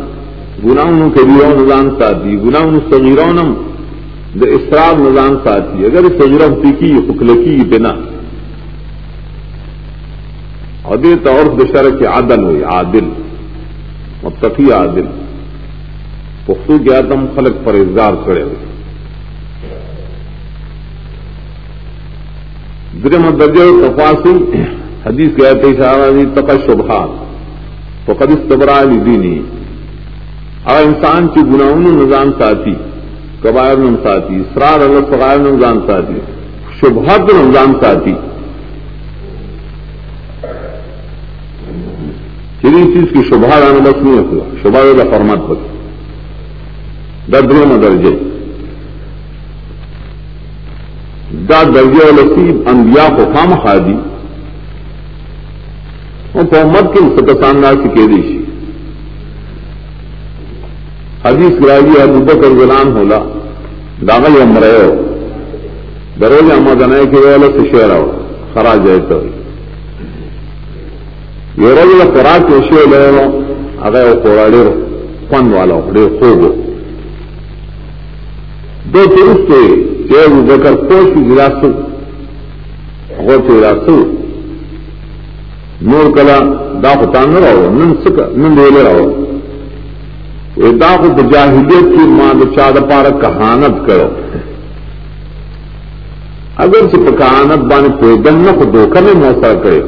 Speaker 2: گناؤں کبیروں نظام ساتھی گناؤں صغیروں د اسراب نظام ساتھی اگر اس صغیرہ کی اخلقی بنا۔ ادے طور دشر کے عادل ہوئی، عادل، متقی عادل۔ پختو کے آدم خلق پر اظہار کھڑے ہوئے۔ درم درجہ تفاصل، حدیث کے آتے اشارہ تک شبہات تو قد استبرا دینی اگر انسان کی گناہوں نظام ساتھی۔ قبائر نم ساتھی اسرار اللہ فقائر نظام ساتھی شبہات نظام ساتھی چلی چیز کی شبہ آنا بس نہیں ہوگا شبہ کا فرمت بس۔ دردوں میں درجے دا درجے لسیب انبیاء کو خام خادی۔ اور محمد کے ستساندار سے کہہ دیشی۔ حدیث گراجی ابو بکر غلام ہولا داغل ہم رہے ہو۔ دروج احمد انائے کے والا سے شہر ہو خرا جائے تو۔ یہ روز خوراک کے شیر لے ہو اگر وہ کوڑاڑے ہو فن والا ہو ڈے خوب ہو۔ دو درست چاہے ابو بکر کوش کی گراسو غور سے گراسو نور کلا، دا خطان نہ رہو نن سکا، نن دے رہو دا خو جاہلیت کی ماں چاد پارا کہانت کرو۔ اگر سے کہانت بانے کوئی دن نہ خود دھوکہ میں موسر کرے۔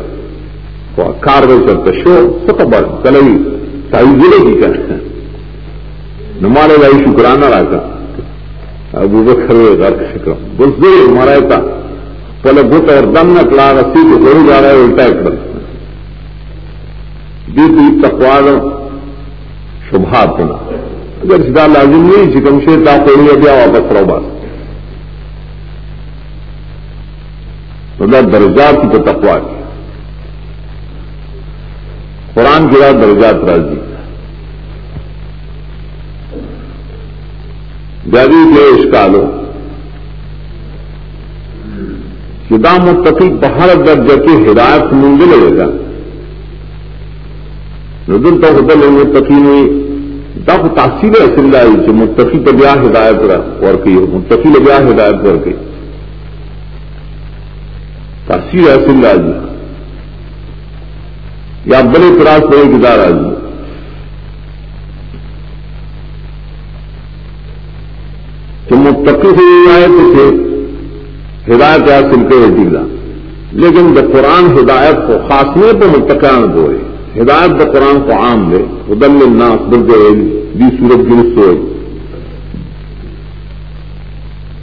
Speaker 2: تو کار بے چلتا شو سکا بڑھ کلوی تائی ضلع کی کرے نمارے بھائی شکرانہ رہا ابو بکر غرق شکر بس دے ہمارا تھا پہلے بت اور دم نہ کلا رسی کو ضرور جا رہا ہے، الٹا ایک دې تقوال شبهات نه اگر سدا لازم نه چې کوم شی تا کوي بیا واپس راو بس نو دا درجات کی تقوا کی۔ قرآن کی رات درجات راضی۔ جادی کے اشکالو کہ دا متقی بہر درجہ کی ہدایت منگل لگے گا ندل تو بدل متقی نے دف تاثیر اصل آئی کہ متقی تو بیا ہدایت اور کی متقی لگیا ہدایت کر کے تاثیر اصل آئی یا بڑے تراس بڑے گزار آئی۔ کہ متقی سے آئے تھے، ہدایت حاصل کے ڈیلا لیکن جب قرآن ہدایت کو خاصنے پہ متقان دو ہدایت دا قرآن کو عام دے ادل الناس بلد دی سورت گرست ہوئے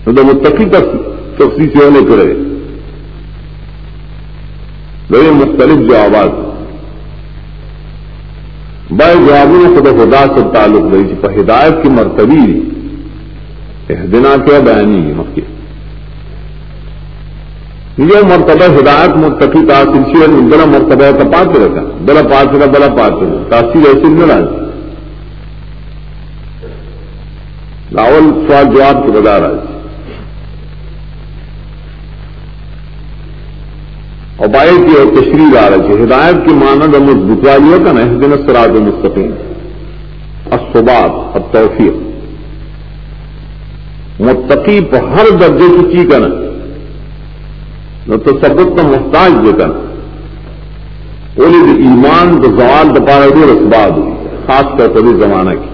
Speaker 2: تو متقی تک تفصیل سے ہونے کرے۔ میرے مختلف جوابات۔ بڑے جوابوں نے خدا خدا سے تعلق رہی ہدایت کی مرتبی۔ دنا کیا بیانی ہے مکھی یہ مرتبہ ہدایت متقی تاثیر شیر بلا مرتبہ کا پاتر رکھا بلا پاتر بلا پاتر تاثیر ایسی نہ راج راول سوال جواب کے بدا راج اور بائے کی اور تشریح آ رہی ہے ہدایت کی مانند مضبوط والیوں کا نا دن سراج مستقیم۔ اسباب اب توفیق متقی پر ہر درجے کی چیز کا نا نہ تو سبق کا محتاج دے کر۔ بولے کہ ایمان تو زوال دپا رہے تھے رسباد ہوئی، خاص کر کبھی زمانہ کی۔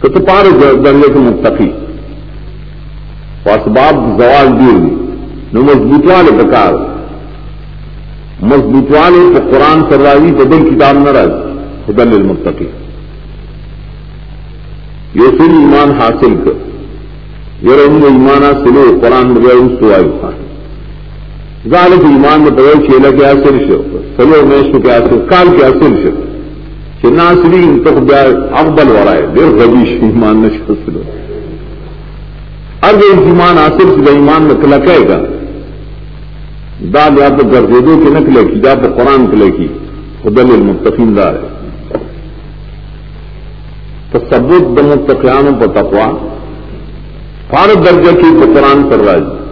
Speaker 2: تو تو پار درجے کے متقی۔ اسباب زوال دی ہوئی۔ نہ مضبوط والے پکار مضبوط والے تو قرآن سراجی تو دل کتاب نہ رہ خدل المتقی یہ پھر ایمان حاصل کر۔ یہ رنگ سلو قرآن بغیر اس کو آئے خان. غالب ایمان میں بغیر چیلا کے اثر سے سلو میش کے اثر کال کے اثر سے چنا سلی تو اکبل ہو رہا ہے، دیر غبیش ایمان نشر سلو. اب ایمان حاصل سے ایمان میں کلا کہے گا. داد یا تو گردوں کے نکلے کی یا تو قرآن کلے کی. خدل المتفین دار ہے. تو سبوت دمتقیانوں پر تقوا فارغ درجہ کی تو قرآن کر رہا ہے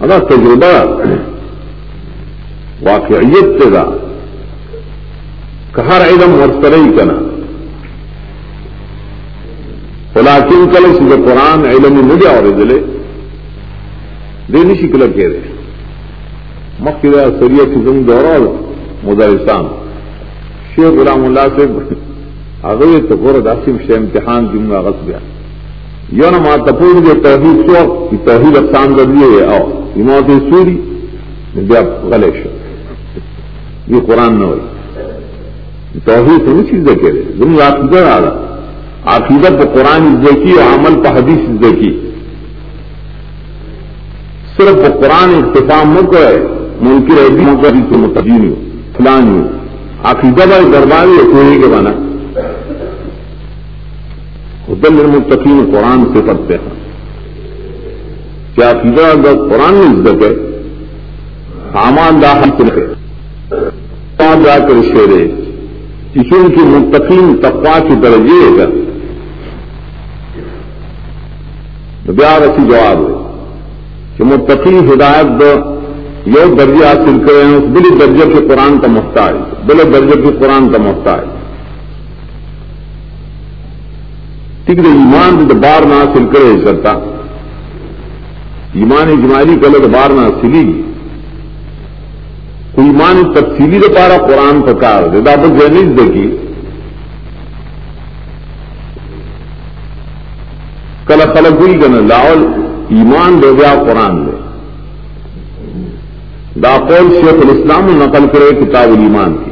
Speaker 2: اگر تجربہ واقعیت سے گا کہا علم مرتر ہی کنا۔ فلاکن کل سے قرآن علم مجھے اور دلے۔ دینی شکل کہہ رہے مکہ سریت کی دورہ مدرسان۔ شیخ غلام اللہ سے اگر تو گور داسم سے امتحان دوں گا غص گیا یو نا ماں تپور جو توحید سو کی توحید افسان کر دیے او اموت سوری جب غلے شو. یہ قرآن نہ ہوئی توحید تو چیز دیکھے رہے تم عقیدہ آ رہا عقیدت پہ قرآن دیکھی اور عمل پہ حدیث دیکھی صرف وہ قرآن اختتام نہ کرے ممکن ہے تو متجین ہو فلان ہو عقیدہ بھائی دربار یہ کوئی کے بنا حدل المتقین قرآن سے پڑھتے ہیں۔ کیا فضا اگر قرآن میں عزت ہے؟ سامان داخل کرے جا کر شیرے کسی ان کی متقین تقوا کی درجے ہے تو بیا رسی جواب ہے کہ متقی ہدایت یہ درجے حاصل کرے ہیں، اس بڑی درجے کے قرآن کا محتاج بڑے درجے کے قرآن کا محتاج ٹھیک ہے ایمان تو بار نہ حاصل کرے کرتا ایمان اجمالی کلر تو بار نہ سلی کوئی ایمان تفصیلی تو پارا قرآن پکار دے۔ دا پر جینیز دیکھی۔ کل خلق ہوئی کہ لاول ایمان دے گیا قرآن دے۔ دا قول شیخ الاسلام نقل کرے کتاب الایمان کی۔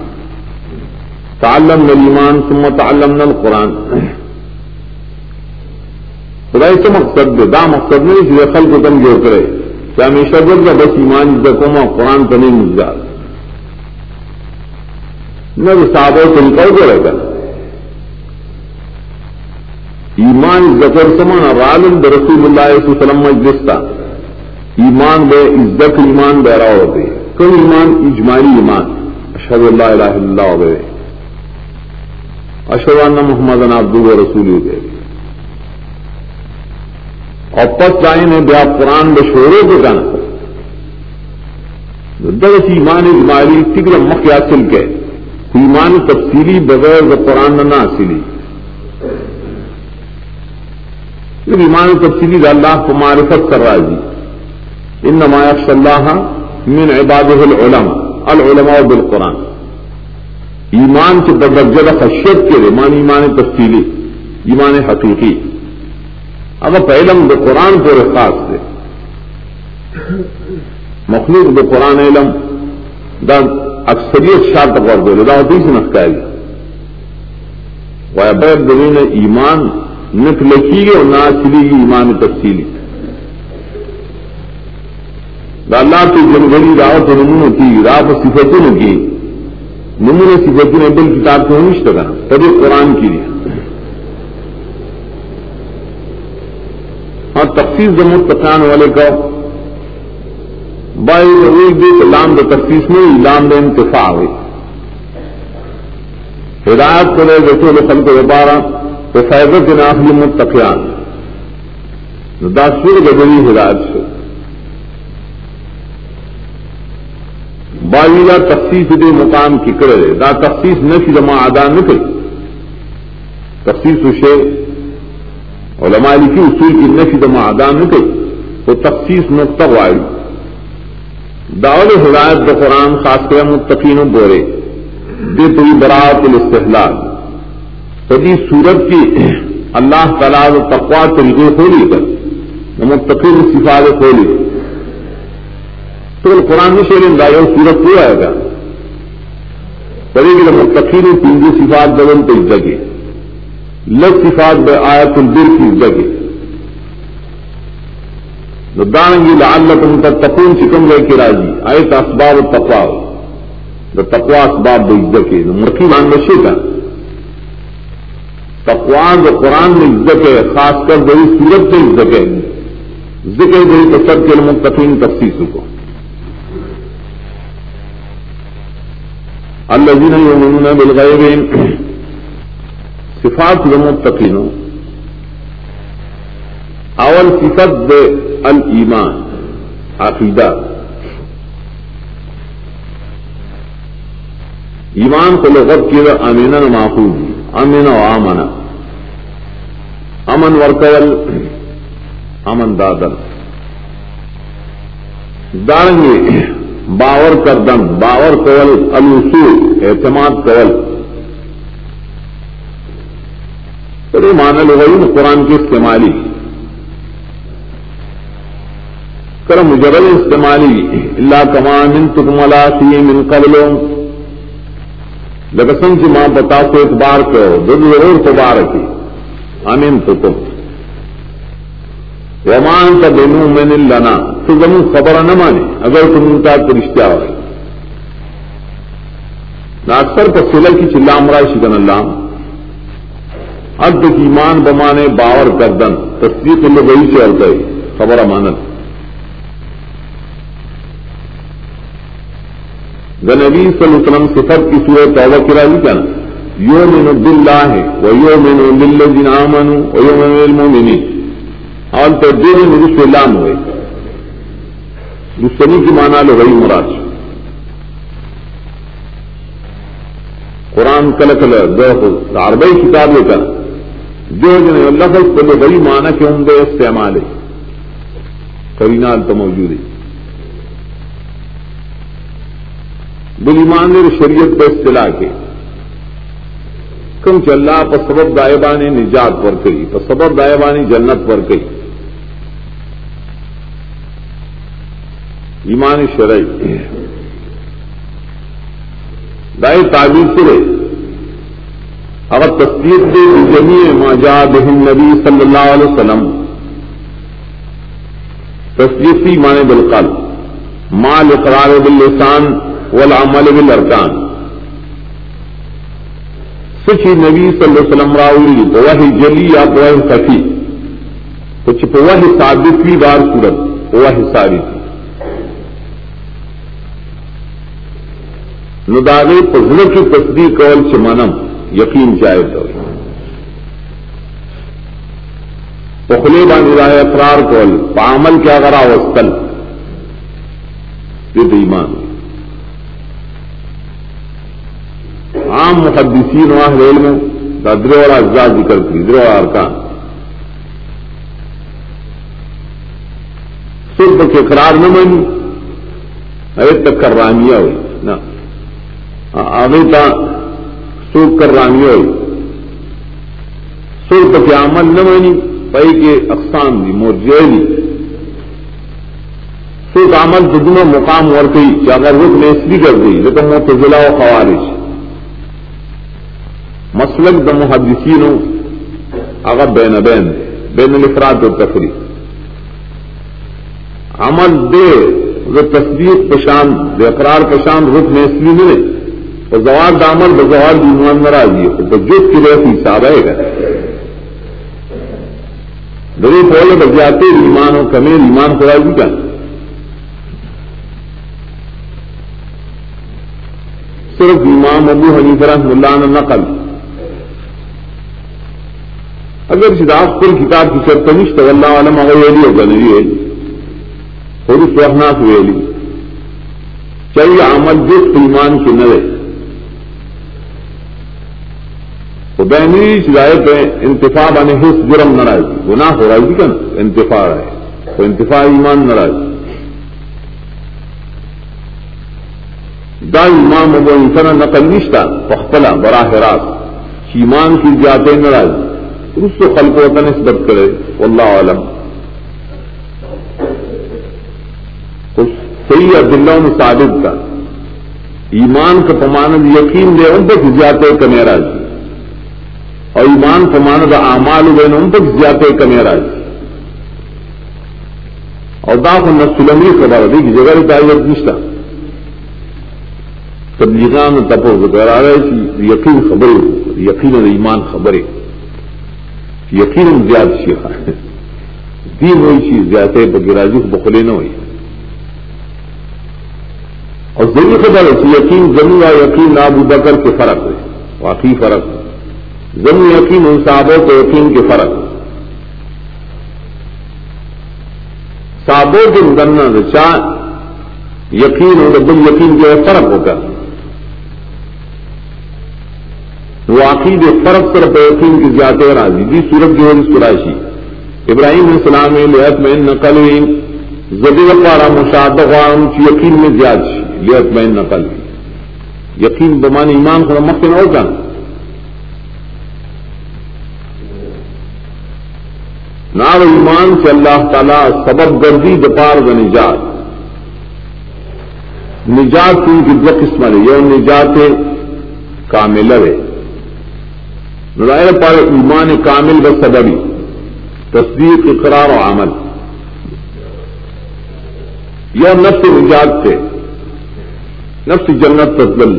Speaker 2: تعلم الایمان ثم تعلمنا القرآن۔ خدای سے مقصد دے دا مقصد نہیں کہ خل کو تم جو کرے کہ ہمیشہ جب کا بس ایمان دکوما قرآن تو نہیں مزگار نہ صاحب تم کر کے رہے گا ایمان ذکر سمان رالم، د رسول اللہ علیہ وسلم مجلس تھا ایمان بے عزت، ایمان بہرا ہوتے کوئی ایمان، اجمالی ایمان. اشد اللہ الہ اللہ ہو اشد اللہ محمد عبد رسول ہو گئے اور پس آئے نے بیا قرآن بشوروں کو جانا درس ایمان اجمالی تکر مخ حاصل کے۔ ایمان تفصیلی بغیر قرآن نہ حاصلی۔ ایمان تفصیلی اللہ کو معرفت کر رہا جی۔ ان نمایات اللہ من عباد العلم العلماء بالقرآن۔ ایمان کے بدرجہ خشیت کے ایمان ایمان تفصیلی، ایمان حقیقی۔ اگر پہلم دو قرآن کو خاص دے۔ مخلوق دو قرآن علم دا اکثریت شاد تک دے، دا ہوتی سے نسکائے گی وہ بیت ایمان نت لکھی گی اور نہ چلی گی ایمان تفصیلی۔ دا اللہ کی جنگلی راوت نمون کی راہ صفتوں کی۔ نمون صفتوں نے بل کتاب کو نہیں کرنا تبھی قرآن کی۔ لیا ہاں تفصیل جمع پٹھان والے کا بائی ایک دے لام د تفتیش میں لام د انتفاع ہوئی۔ ہدایت کرے جیسے خلق دوبارہ تو فائدہ کے ناخلی متقیان۔ داسور گدری ہدایت سے۔ باویلا تخصیص دے مقام کی کرے۔ دا تخصیص نفی دما ادا نہ کری تخصیص اسے علماء لکی اصول کی نفی دما ادا نہ کری وہ تخصیص نقطہ وائی۔ داول ہدایت دا قرآن خاص کر متقین و بورے۔ دے تو برات الاستحلال۔ تبھی جی سورت کی اللہ تعالیٰ و تقوا طریقے کھولی کر متقین صفات کھولی تو قرآن میں شیر انداز سورت کو آئے گا پڑے گی متقین تین صفات بدن تو جگہ لگ صفات بے آیا تم دل کی جگہ۔ دانگی لال تم کا تپون چکم گئے کہ راجی آئے تو اسباب تقوا دا تقوا اسباب بے عزت ہے مرکی مان بشے کا۔ تقوان جو قرآن میں عزت ہے خاص کر بڑی سورت سے عزت ہے ذکر گئی تو سب کے متقین تفصیل کو۔ الذين يؤمنون بالغيب صفات المتقين اول صفت دے الایمان عقیدہ ایمان کو لغت کی امین محفوظ امین و آمنا امن ورکول، امن دادل. دارنگے باور کردن، باور کول، الوصول، اعتماد کول. بڑے مانل ہوئی قرآن کی استعمالی۔ کر مجرد استعمالی۔ اللہ کمان تکملا سی من قبلوں لگسن کی ماں بتا تو ایک بار کرو دل ضرور تو بار کی امین تو۔ تم رمان کا دینوں میں نے لنا۔ تو زمین خبر نہ مانے اگر تم ان کا رشتہ ہو نہ اکثر پر سلر کی چلا امرا شکن اللہ اد کی مان بمانے باور کردن، تصدیق لوگ وہی سے اور گئے خبر امانت۔ گنبی صلی اللہ علیہ وسلم صفت کی صورت توبہ کرا لی کیا نا؟ یو من دلہ ہے وہ یو من دل جن امن و یو من المومنین اور تو دو دن رس اعلان ہوئے۔ رسنی کی مانا لو وہی مراد۔ قرآن کل کل اربئی کتاب لے کر۔ جو جن لفظ کو وہی مانا کہ عمدے استعمال کرینال تو موجود ہے بلیمان شریعت پہ اصطلاح کے۔ کم چل پر سبب دائبانی نجات پر کئی پر سبب دائبانی جنت پر کئی ایمان شرعی۔ دائیں تعبیر سے اگر تصدیق دے جمی ماجاد نبی صلی اللہ علیہ وسلم۔ تصدیقی مان بالقل مال اقرار باللسان والعمل بالارکان۔ سچی نبی صلی اللہ علیہ وسلم راولی وہی جلی یا وہی خفی کچھ وہی ثابت بھی بار صورت وہی ساری۔ تھی نداغی پزر کی تصدیق اور چمنم یقین جائز ہو پخلے باندھ رہا ہے اقرار کول پامل کیا کرا وسطل یہ تو ایمان عام محدثین وہاں ریل میں درو اور اجزاء ذکر کی درو اور ارکان صرف کے قرار نہ مانی ارے تک کر ہوئی نہ ابھی تا سوکھ کر رانیا ہوئی۔ سرپ کے عمل نہ مانی پئی کے اقسام دی موجودی سوکھ عمل تو دونوں مقام اور کئی کہ اگر رک نے اس بھی کر دی لیکن وہ تو ضلع و خوارش مسلک د محدثینو هغه بین بین بین الافراد او تفریق۔ عمل دے، وہ تصدیق پشان اقرار پشان رخ میں اس لیے ملے اور زوال دامل بزوال ایمان ناراضی ہے۔ تو جس کی رہتی حساب آئے گا دری پہلے بجاتے ایمان اور کمیر ایمان کو راضی کا صرف امام ابو حنیف رحم اللہ نے نقل۔ اگر سداف پر کتاب کی سر تنش تو اللہ عالم اگر ویلی ہوگا نہیں ویلی تھوڑی سوہناک ویلی۔ چاہیے عمل جس ایمان کی نئے تو بینی شدایت ہے انتفا بنے حص جرم ناراضی گناہ ہو رہا ہے نا انتفا ہے تو انتفا ایمان ناراضی دا امام ابو انسان نقل نشتا پختلا براہ راست ایمان کی جاتے ناراضی اس کو خلق ہوتا نسبت کرے اللہ عالم۔ تو صحیح عبداللہ نے ثابت کا۔ ایمان کا پماند یقین دے، ان تک جاتے کمیرا جی اور ایمان پماند اعمال ہوئے ان تک جاتے کمیرا جی اور دا کو نہ سلمی خبر دی کہ جگہ تعلق نشتا تبلیغان تپو وغیرہ رہے یقین خبریں یقین ایمان خبریں۔ یقین زیاد شیخ دین ہوئی چیز زیادہ بگراجی بخلے نہ ہوئی۔ اور ضرور خبر ہے یقین زمین یا یقین ابو بکر کے فرق ہے واقعی فرق زمین یقین ان کے یقین کے فرق۔ صحابوں کے گننا رچا یقین اور بل یقین کے فرق ہوگا واقعی جو فرق پر یقین کی زیادہ راضی۔ جی دی صورت جو ہے سراشی ابراہیم علیہ السلام لحت میں نقل زبی پارا مشاہد یقین میں زیاد لحت میں نقل یقین بمان ایمان کو مکھ نہ ہوگا نار ایمان سے اللہ تعالی سبب گردی دپار و نجات. نجات کی دو قسم ہے یہ نجات کامل ہے رائے پر ایمان کامل و سببی. تصدیق، اقرار و عمل. یا نفس نجات سے نفس جنت تزل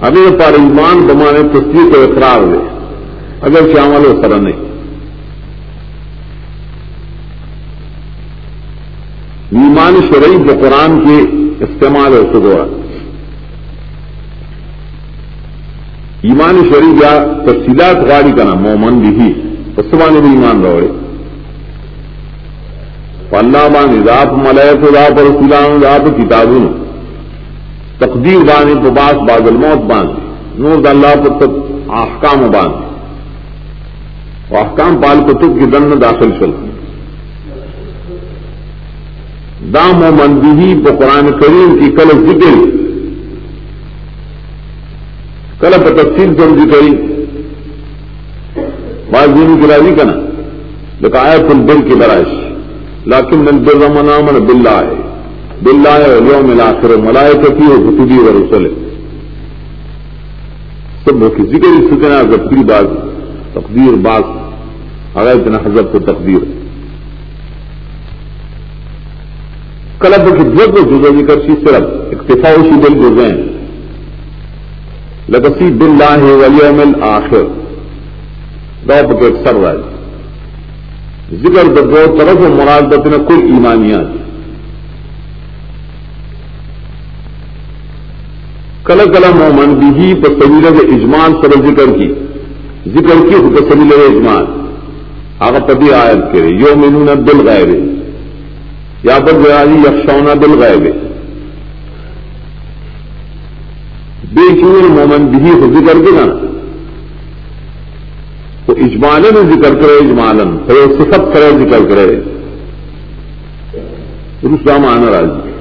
Speaker 2: ابھی پر ایمان بمانے تصدیق و اقرار دے اگر سے عمل و سر نہیں۔ ایمان شریف قرآن کے استعمال اور سدورا ایمان شریف یا تفصیلات غاڑی کا نا مومن بھی اسبان بھی ایمان روڑے اللہ بان اضاف ملائک اضاف اور رسولان اضاف کتابوں۔ تقدیر بان تو باس باز الموت باندھ نور اللہ پر تک آحکام باندھ آحکام پال کتب کی دن داخل چل دام و مندی پہ قرآن کریم کی کل ذکر کل پر تفصیل سمجھی کری۔ بعض دینی کی راضی کا نا۔ لیکن تم دل کی برائش۔ لاکن من بل منا من بلا ہے بلا ہے یوم آخر ملائے کتی ہو گتبی و رسول سب کی ذکر سکنا تقدیر باز تقدیر باز۔ اگر اتنا حضرت کو تقدیر۔ کلب کی جب جو ذکر سی صرف اکتفا اسی دل گزین لگسی باللہ والیوم الاخر۔ دو کے اکثر رائے۔ ذکر دو طرف و مراد بتنا کل ایمانیات۔ کل کلا مومن بھی پر طویل اجمان سر ذکر کی۔ ذکر کی تسلی اجمان آگا پتی آیت کرے یو مینون دل غائب یا بد جی یکشونا دل غائب بے چور مومن بھی کو ذکر کے نا تو اجمالن ذکر کرے اجمالن پھر صفت کرے، ذکر کرے. رسام آنا راجی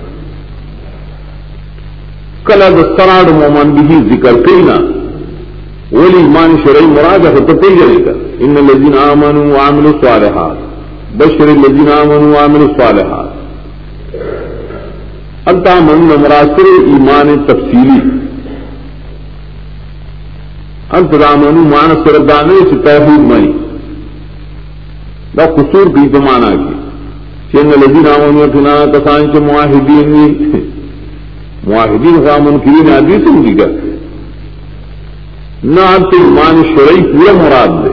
Speaker 2: کلا دستراڈ مومن بھی ذکر کئی نا ولی ایمان شرعی مراد ہے، تو کئی جنے کا ان لذین آمن عامل صالحات بشر لذین آمن عامل صالحات التا من مراسر ایمان تفصیلی۔ انت رامن مان سردانے سے توحید مئی۔ دا قصور کی زمانہ کی۔ چین لذین آمن فنا کسان کے معاہدین معاہدین خامن کی نادی سمجھی کر نہ تو ایمان شرعی پورا مراد دے۔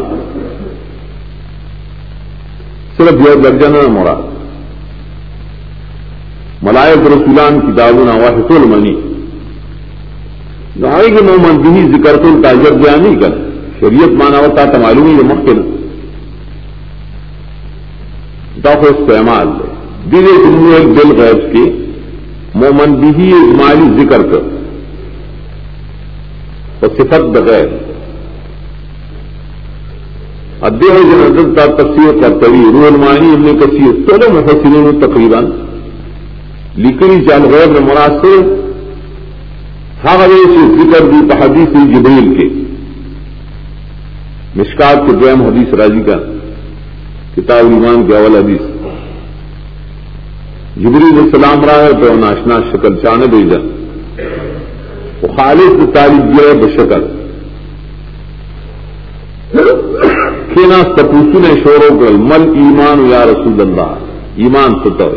Speaker 2: صرف یہ درجن مراد۔ ملائک رسولان کتابوں نہ واحد المنی آئے کہ محمد بھی ذکر تو تاجر جا نہیں کر۔ شریعت مانا ہوتا تو معلوم ہی ممکن۔ دف استعمال دے۔ دل ایک دل غیب کے۔ مومن بھی مالی ذکر کر۔ اور صفت بغیر۔ ادے ہو جن کا تفصیل کا طوی روح المانی ابن کثیر سولہ مفسرین تقریباً لکڑی چال غیر مناسب ہر ہاں سے ذکر دی حدیث جبریل کے۔ مشکات کے دویم حدیث راضی کا کتاب ایمان کے اول حدیث۔ جبریل السلام رہا ہے تو ناشنا شکل چانے بھیجا۔ وہ خالص تعریف دیا ہے بشکل۔ کھینا تپوسو نے شوروں کو مل ایمان یا رسول اللہ ایمان ستو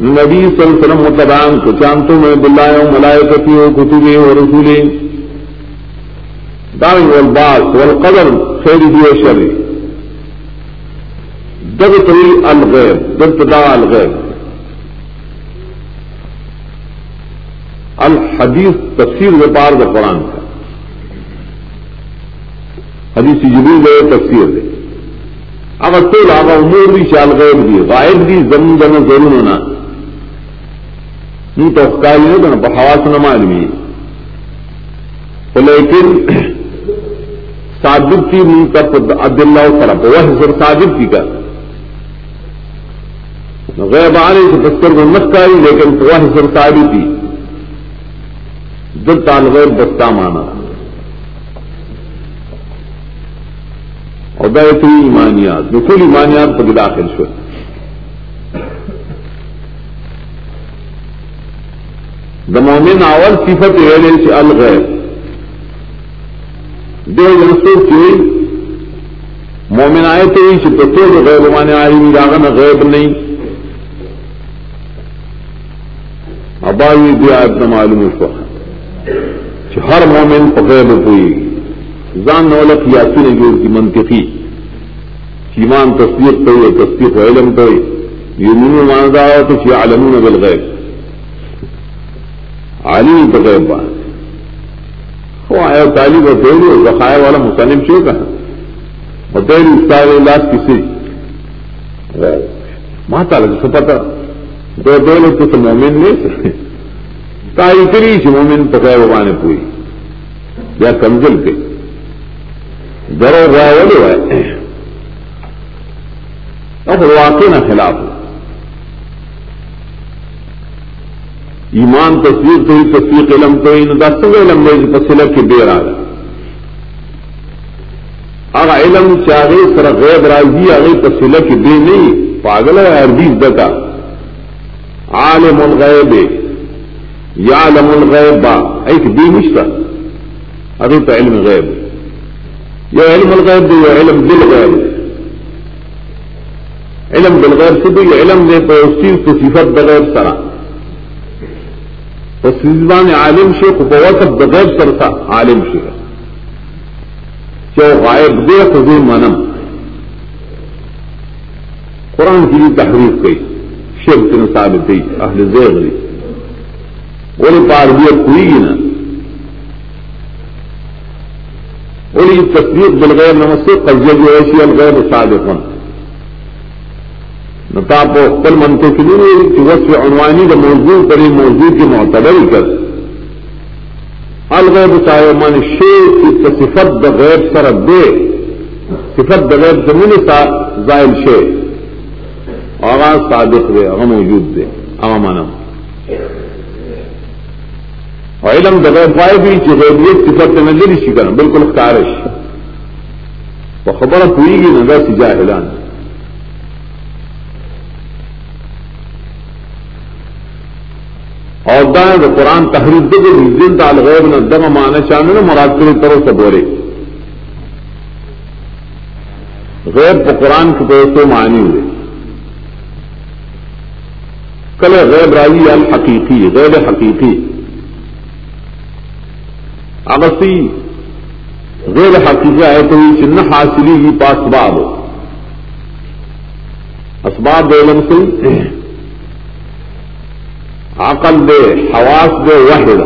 Speaker 2: نبی صلی اللہ علیہ وسلم مطلب متبان کو چانتوں میں بلایا ملائے کتی ہو کتبے ہو رسولے دائیں والباس والقدر خیر دیو شری دب تری الغیب دب تدا الغیب۔ الحدیث تفسیر وپار دا قرآن کا حدیث جبریل دے تفسیر دے۔ اگر تو لاغا امور بھی شال غیب دی، غائب دی زمین جمع ضرور ہونا نہیں تو افکاری نہیں کرنا بحواس نہ معلومی۔ لیکن صادق کی منہ کا عبد اللہ طرف وہ حضر صادق کی کا۔ غیب آنے سے بستر کو مت کاری، لیکن وہ حضر صادق کی دل تال غیب مانا۔ اور بیتری ایمانیات بالکل ایمانیات پر داخل شو د مومن اول صفت ویلې چې الغیب۔ دې رسو کې مومن آیت یې چې په ټول غیب باندې عالم راغه غیب نه اباوی بیا آیت معلوم شو چې هر مومن په غیب پوي ځان نو لک یاسین جوړ کی منطقي ایمان تصدیق کوي تصدیق علم کوي یمنون معنی دا او چې علمون بالغیب۔ عالمی بغیر بات وہ آیا تعلیم اور دہلی اور بقایا والا مصنف شو کہا اور دہلی استاد علاج کسی ماں تعالیٰ سے پتا دو دو لوگ تو مومن نہیں۔ تاری کری چی مومن پکائے وبانے پوئی یا کمزل کے۔ درو گیا والے اب واقع نہ خلاف ایمان تصویر تو تصویر علم تو ہی نہ سنگ علم میں پسلہ کی دیر آ رہا اگر علم چاہے سر غیب راضی آ گئی پسلہ کی دے نہیں۔ پاگل ہے عربی دکا۔ عالم الغیب۔ یا علم الغیب با ایک دی مشتا ابھی تو علم غیب یہ علم الغیب دے یہ علم دل غیب علم بالغیب سے بھی علم دے تو اس چیز کو صفت بغیر سرا تو سیزبان عالم شیخ بہت بغیر کرتا عالم شیخ جو غائب دے خزو منم. قرآن کی بھی تحریف گئی شیخ کی ثابت گئی اہل زیر گئی وہ پار بھی کوئی نا کوئی تصدیق بلغیر نمس سے قبضے جو ایسی الغیر صادق نتا کو کل منتے کے لیے کہ وصف عنوانی کا موضوع کرے موضوع کی معتبر کر۔ الغیب چاہے من شیر کی صفت بغیر سر دے۔ صفت بغیر زمین زائل شیر آغاز صادق دے اغم موجود دے۔ اغم انم علم بغیر پائے بھی غیبیت صفت میں لے شکر بالکل خارش۔ وہ خبر ہوئی گی نہ سی جاہلان اور دائیں تو قرآن تحریر دے گی دن تال غیب نہ دم مانا چاہنے نا مراد کے طرح سے بورے غیب کو قرآن کی طرف سے معنی ہوئے۔ کل غیب راوی الحقیقی، غیب حقیقی۔ ابسی غیر حقیقی آئے تو چن حاصلی ہی پاسباب ہو اسباب علم سے۔ عقل دے، حواس دے واحد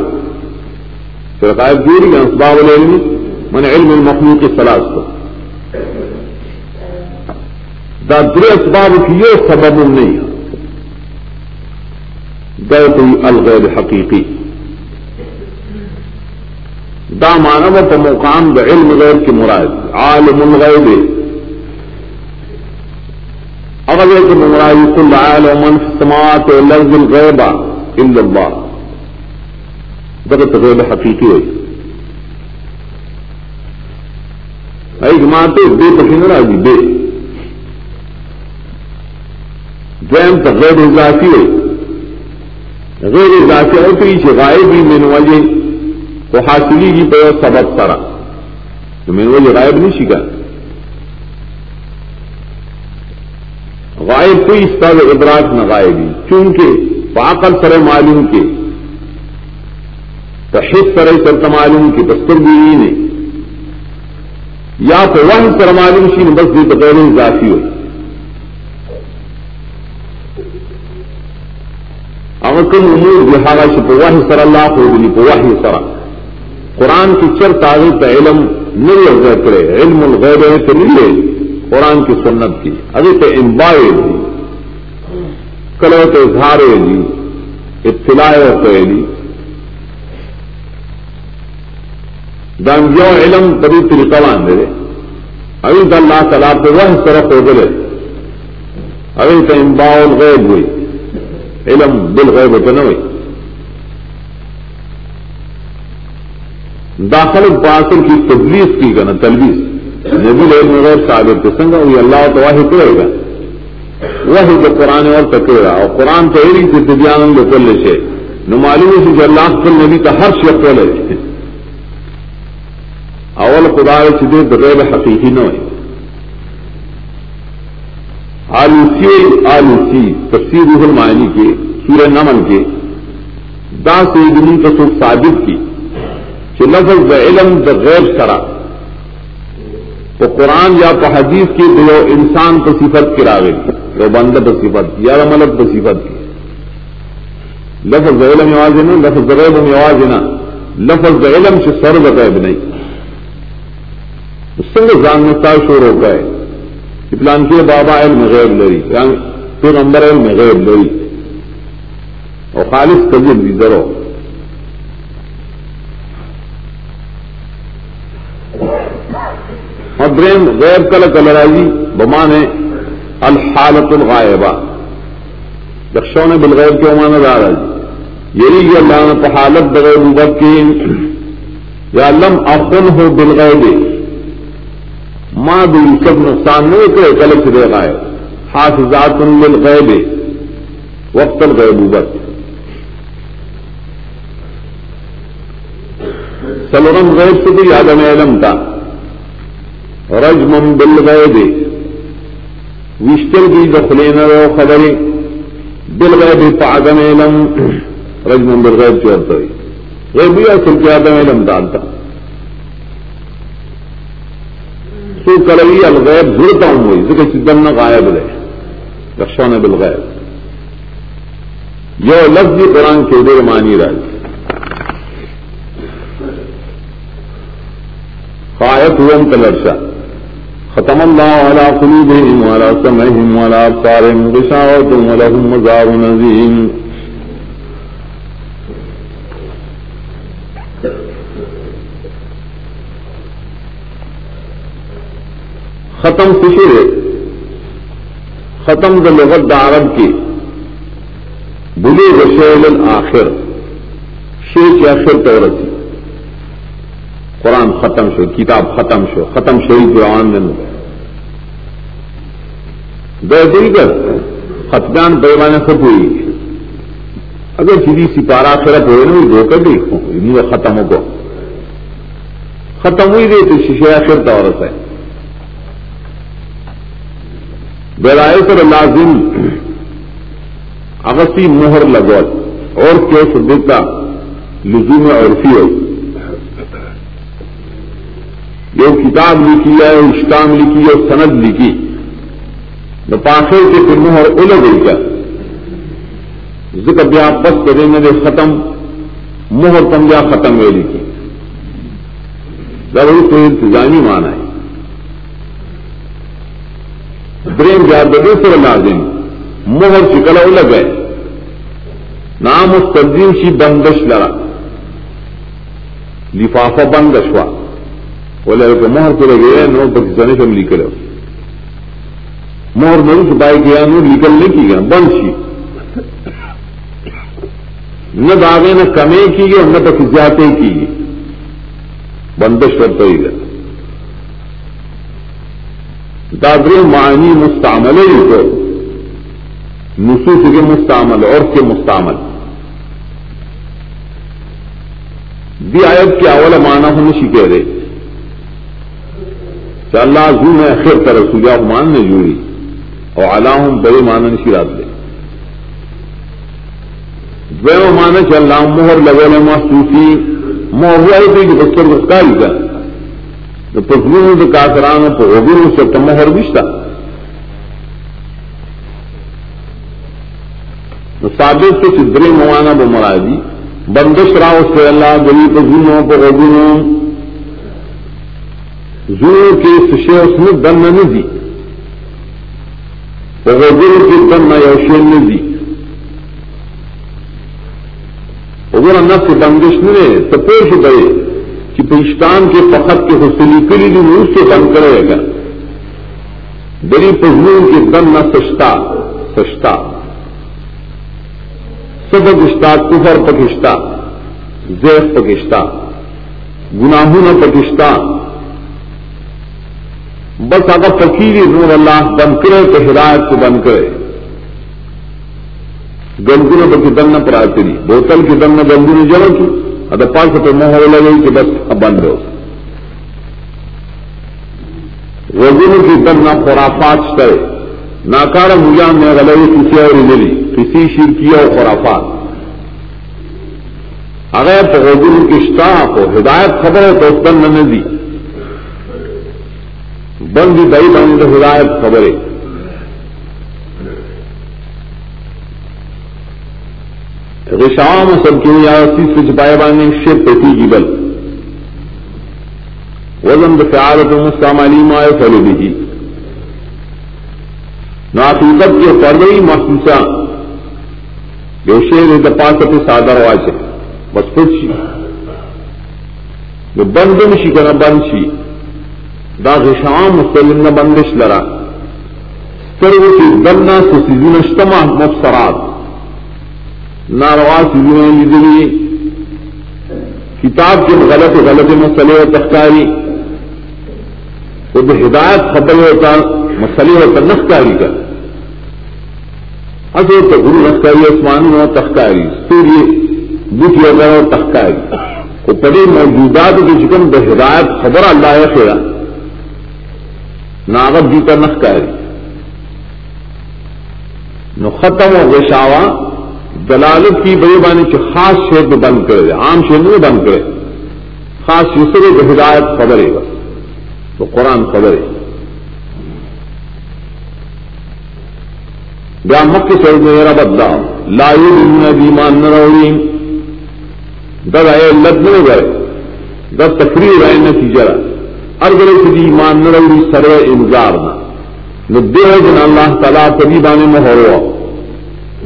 Speaker 2: فرقائب دوری اسباب العلم۔ من علم المخلوق کی سلاس کو دا در اسباب کی یہ سبب نہیں گئے کوئی الغیر حقیقی۔ دا مانو تو مقام دا علم غیر کی مراد عالم الغیب. اگر کہ مراد کل عالم من سماعت لفظ الغیبہ اللہ غیر حقیقی ہوئی ایک ماتے بے پسند راجی بے دویم تو غیر اضافی ہوئی غیر اضافی ہو تو یہ غائب بھی مین وجہ وہ حاصلی کی پہ سبق سارا تو مین وجہ غائب نہیں سیکھا غائب کوئی اس طرح ادراک نہ غائبی، چونکہ پاکل سر معلوم کے۔ تشد سر سرت معلوم کی دستر بھی نے یا تو وہ سر معلوم سی بس بھی تو غیر اضافی ہو۔ امکن امور بہارا سے پواہ سر اللہ ہو گئی پواہ سرا۔ قرآن کی چر تعریف علم نہیں کرے، علم الغیر ہے۔ تو قرآن کی سنت کی۔ ابھی تو امبائے دی کلو تو اظہار جی اطلاع ہوئی دنگیو علم کبھی طریقہ باندھے ابھی تو اللہ تعالیٰ پہ وہ سرف ہو گئے۔ ابھی تو امباؤ غیب ہوئی۔ علم بل غیب ہوتے نہ ہوئی۔ داخل باطل کی تبلیغ کی گنا تلویز۔ نبی علم غیر صاحب کے ہوئی اللہ تو واحد کرے گا۔ وہ جو قرآن اور تکڑا اور قرآن تو ایری سے دبیان جو کل سے۔ نو سے جو اللہ کل نبی کا ہر شخص لے۔ اول خدا سدے بغیر حقیقی نہ ہوئے۔ آلوسی آلوسی، تفسیر روح المعانی کے، سورہ نمن کے۔ دا سے دنی کا سوکھ ثابت کی۔ کہ لفظ دا علم دا غیر کرا تو قرآن یا تو حدیث کی دو انسان کو صفت کراوے تو بند بصیفت یا ملک بصیفت کی۔ لفظ دا علم آواز نا لفظ غیب میں آواز نا لفظ دا علم سے سر غیب نہیں۔ اس سے جانتا شور ہو گئے۔ پلان کے بابا علم غیب لڑی پھر امبر علم غیب لڑی اور خالص تجر بھی ذرو اور برین غیر کل کلرائی بمانے الحالت الغائبہ۔ دخشوں نے بلغیر کیوں مانا جا رہا ہے۔ یہی کہ اللہ نے حالت بغیر مبکین یا لم اخن ہو بلغیر ماں بھی سب نقصان نہیں کرے کل سے دے گائے حافظات للغیب۔ وقت الغیبوبت سلورم غیب سے بھی آدم علم تھا رجمم بالغیب. وشتل کی دخلین و خبری. بالغیب پاگم علم. رجم بالغیب چورتا ہوئی. غیبی اصل کی آدم علم ڈالتا سو کروی الغیب ضرورتا ہوں ہوئی. ذکر چدن نہ غائب رہے رخشان بالغیب. یہ لفظ قرآن کے ادھر مانی رہے فایت ہوم کلرشا ختم اللہ والا قلوبهم والا سمعهم والا ابصارهم غشاوة ولهم مزار نزیم ختم خوشی ہے. ختم د لغت عرب کی. بلی رشیل آخر شیر کی آخر تورتی. قرآن ختم شو، کتاب ختم شو، ختم شہید قرآن دن دے دل کر ختمان پیمانے خط ہوئی اگر سیدھی سپارہ خراب ہوئے نا دھو کر دیکھو نہیں ختم ہو کو ختم ہوئی دے تو شیشے آخر تورت ہے۔ برائے کر لازم اغسی مہر لگوت۔ اور کیس دیتا لزوم عرفی ہو یہ کتاب لکھی ہے اسٹام لکھی ہے، سند لکھی۔ نہ پاخے کے پھر مہر الگ ہو گیا ذکر بیا بس کریں گے ختم، مہر تم یا ختم ہے لکھی۔ ضرور تو انتظامی مانا ہے۔ برین جاد دوسرے لازم مہر چکل الگ ہے نام اس تنظیم سی بندش لڑا لفافہ بندش ہوا۔ بولے کہ مہر کو لگے نو پاکستانی سے لکھ رہے مہر نہیں چھپائی گیا نو نکل نہیں کی گیا، بند سی نہ داغے نہ کمے کی گئی نہ تو زیادہ کی گئی بندش کرتے ہی گیا دادر معنی مستعمل کو نصوص کے مستعمل اور کے مستعمل۔ دی آیت کے اول معنی ہم نے کہہ رہے۔ کہ اللہ زو میں خیر کر رسول مان نے جوڑی اور اللہ بڑے معنی نشی رات لے۔ وہ مانا کہ اللہ مہر لگے محسوسی، مہر ہوا ہے کہ بچوں کو کاری کا۔ تو پزمون د کافرانو په وګورو چې ته مہر وشتا نو ثابت څه چې موانا به مرادي بندش راو سے الله دلی پزمونو په وګورو زور کې سشه اوس نه دن نه دي په وګورو کې دن نه یو شی نه دي وګور نفس بندش نه ته پوه کہ پشتان کے فخت کے حصولی کری بھی روس سے بند کرے گا۔ بڑی پزمون کے دم نہ سچتا سچتا۔ سب گشتا کفر پکشتا زیف پکشتا گناہوں نہ پکشتا بس اگر فقیر نور اللہ بند کرے تو ہدایت کو بند کرے۔ گنگنوں پر کی دن نہ پراتی بوتل کی دن نہ گنگنی جڑ کی۔ اگر پانچ سو منہ لگے کہ بس اب بند ہو۔ وزن کی دم نہ خرافات کرے ناکار مجھا میں غلط کسی اور ملی۔ کسی شیر کیا اور خرافات۔ اگر تو وزن کی اشتاح کو ہدایت خبر ہے تو اس دن میں نے دی بند دئی بند ہدایت خبر ہے رشام جی۔ سب کی یا تیس سے چھپائے بانے شپ پتی کی بل وزن دفعالت مستعم علیم آئے پھلے بھی ناقیقت کے فردی محسوسہ جو شیر دپاس پہ سادر واچ ہے بس خود جو بند شی کنا بند شی دا غشام مستلم نہ بندش لرا. سرو کی بننا سسیزن اشتما مفسرات ناروا چیزیں لیدلی کتاب کے غلط غلط مسئلے و تخکاری. وہ ہدایت خبر ہوتا مسئلے ہوتا نخکاری کا اصل تو گرو نخکاری عثمان ہو تخکاری. سوریہ بت ہوتا ہو تخکاری. وہ پڑے موجودات کے چکن بے ہدایت خبر اللہ ہے خیرا ناغت جیتا نخکاری نو ختم و غشاوا دلالت کی بڑی بانی کے خاص شہر میں بند کرے عام شہر میں بند کرے۔ خاص سلسلے کو ہدایت خبر ہے بس تو قرآن خبر ہے مک کے میں میرا بدلا لائن بیمان نہ روی در آئے لد نہیں گئے۔ در تقریر آئے نتیجہ ارگلے کی ایمان نروی سر انذار نہ۔ ندے جن اللہ تعالیٰ کبھی بانے میں ہو رہا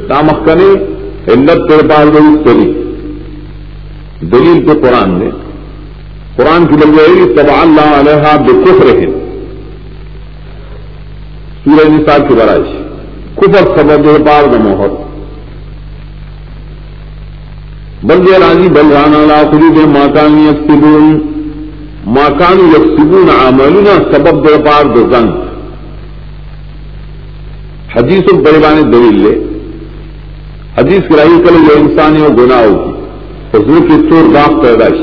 Speaker 2: تامخ کنے، علت تیر پار گئی تری دلیل کو قرآن نے۔ قرآن کی لگ گئی تب اللہ علیہ بے کف رہے سورہ نصاب کی برائش۔ کفر سبب پار د موہر بندے راضی بلرانا لا خلوب ماکان یکسبون ماکان یکسبون عملنا سبب دے پار دو زنگ. حدیث بڑے دلیل لے. حدیث کرائی کل جو انسانی اور گناہ ہوگی حضور کی چور داغ پیدائش.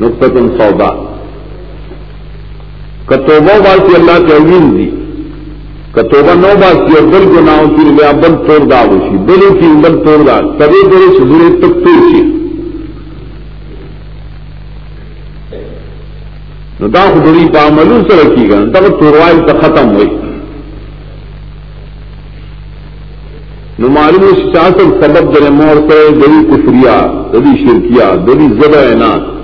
Speaker 2: نقطن سودا. کتوبہ بات کی اللہ کے عظیم دی. کتوبہ نو بات کی اور بل گناہ کی لیا بل توڑ داغ ہوشی. بل کی بل توڑ داغ. کبھی بڑے سدورے تک توڑ چیز سی دا خدری پا عملوں سے رکھی گا تب توڑوائل تو ختم ہوئی نو معلوم سیاست سبب در مور سے دلی کفریا دلی شرکیا دلی زبر اعنات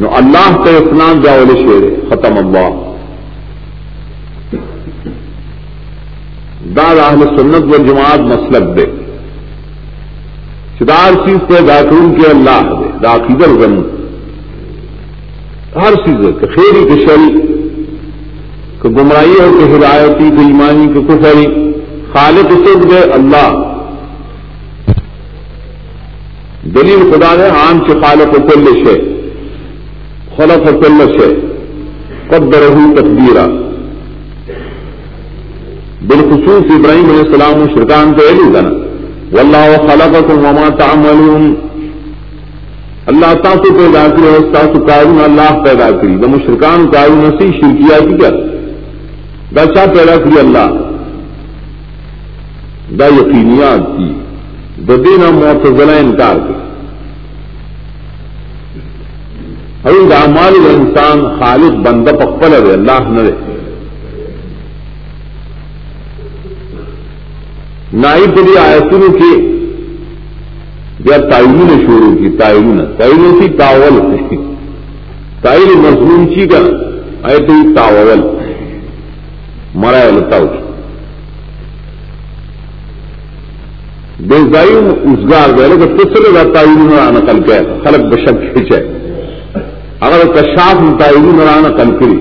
Speaker 2: نو اللہ کا اسلام جاول شیر ختم اللہ دار اہل سنت و جماعت مسلک دے چدار چیز پہ داخل کے اللہ دے داخل غم ہر چیز خیری کے شریک کہ گمراہی ہو کہ ہدایتی، کہ ایمانی، کہ کفری. خالق سب گئے اللہ. دلیل خدا نے عام کے خالق و کل شے. خلف و کل شے. قدر تقدیرہ بالخصوص ابراہیم علیہ السلام شرکان کو ایلو گنا واللہ خلقکم وما تعملون. اللہ تاسو پیدا کری تاسو کارون اللہ پیدا کری دا مشرکان کارون اسی شرکیاتی کیا دا چا پیدا کری اللہ۔ دا یقینیات کی دا دینا معتزلہ انکار کی ابھی دا مال انسان خالق بندہ پکل ہے، اللہ نہ رہے نائی پری آیتوں کے جب تعین شروع کی تعین تعین تھی تاول. تائل مضمون چی کا؟ آئے تو تاول. مرا لتا بےزائی ازگار گئے لوگ کہ تسر تعین مرا نقل کے خلق بشک کھینچے اگر کشاف تعین مرا نقل کری.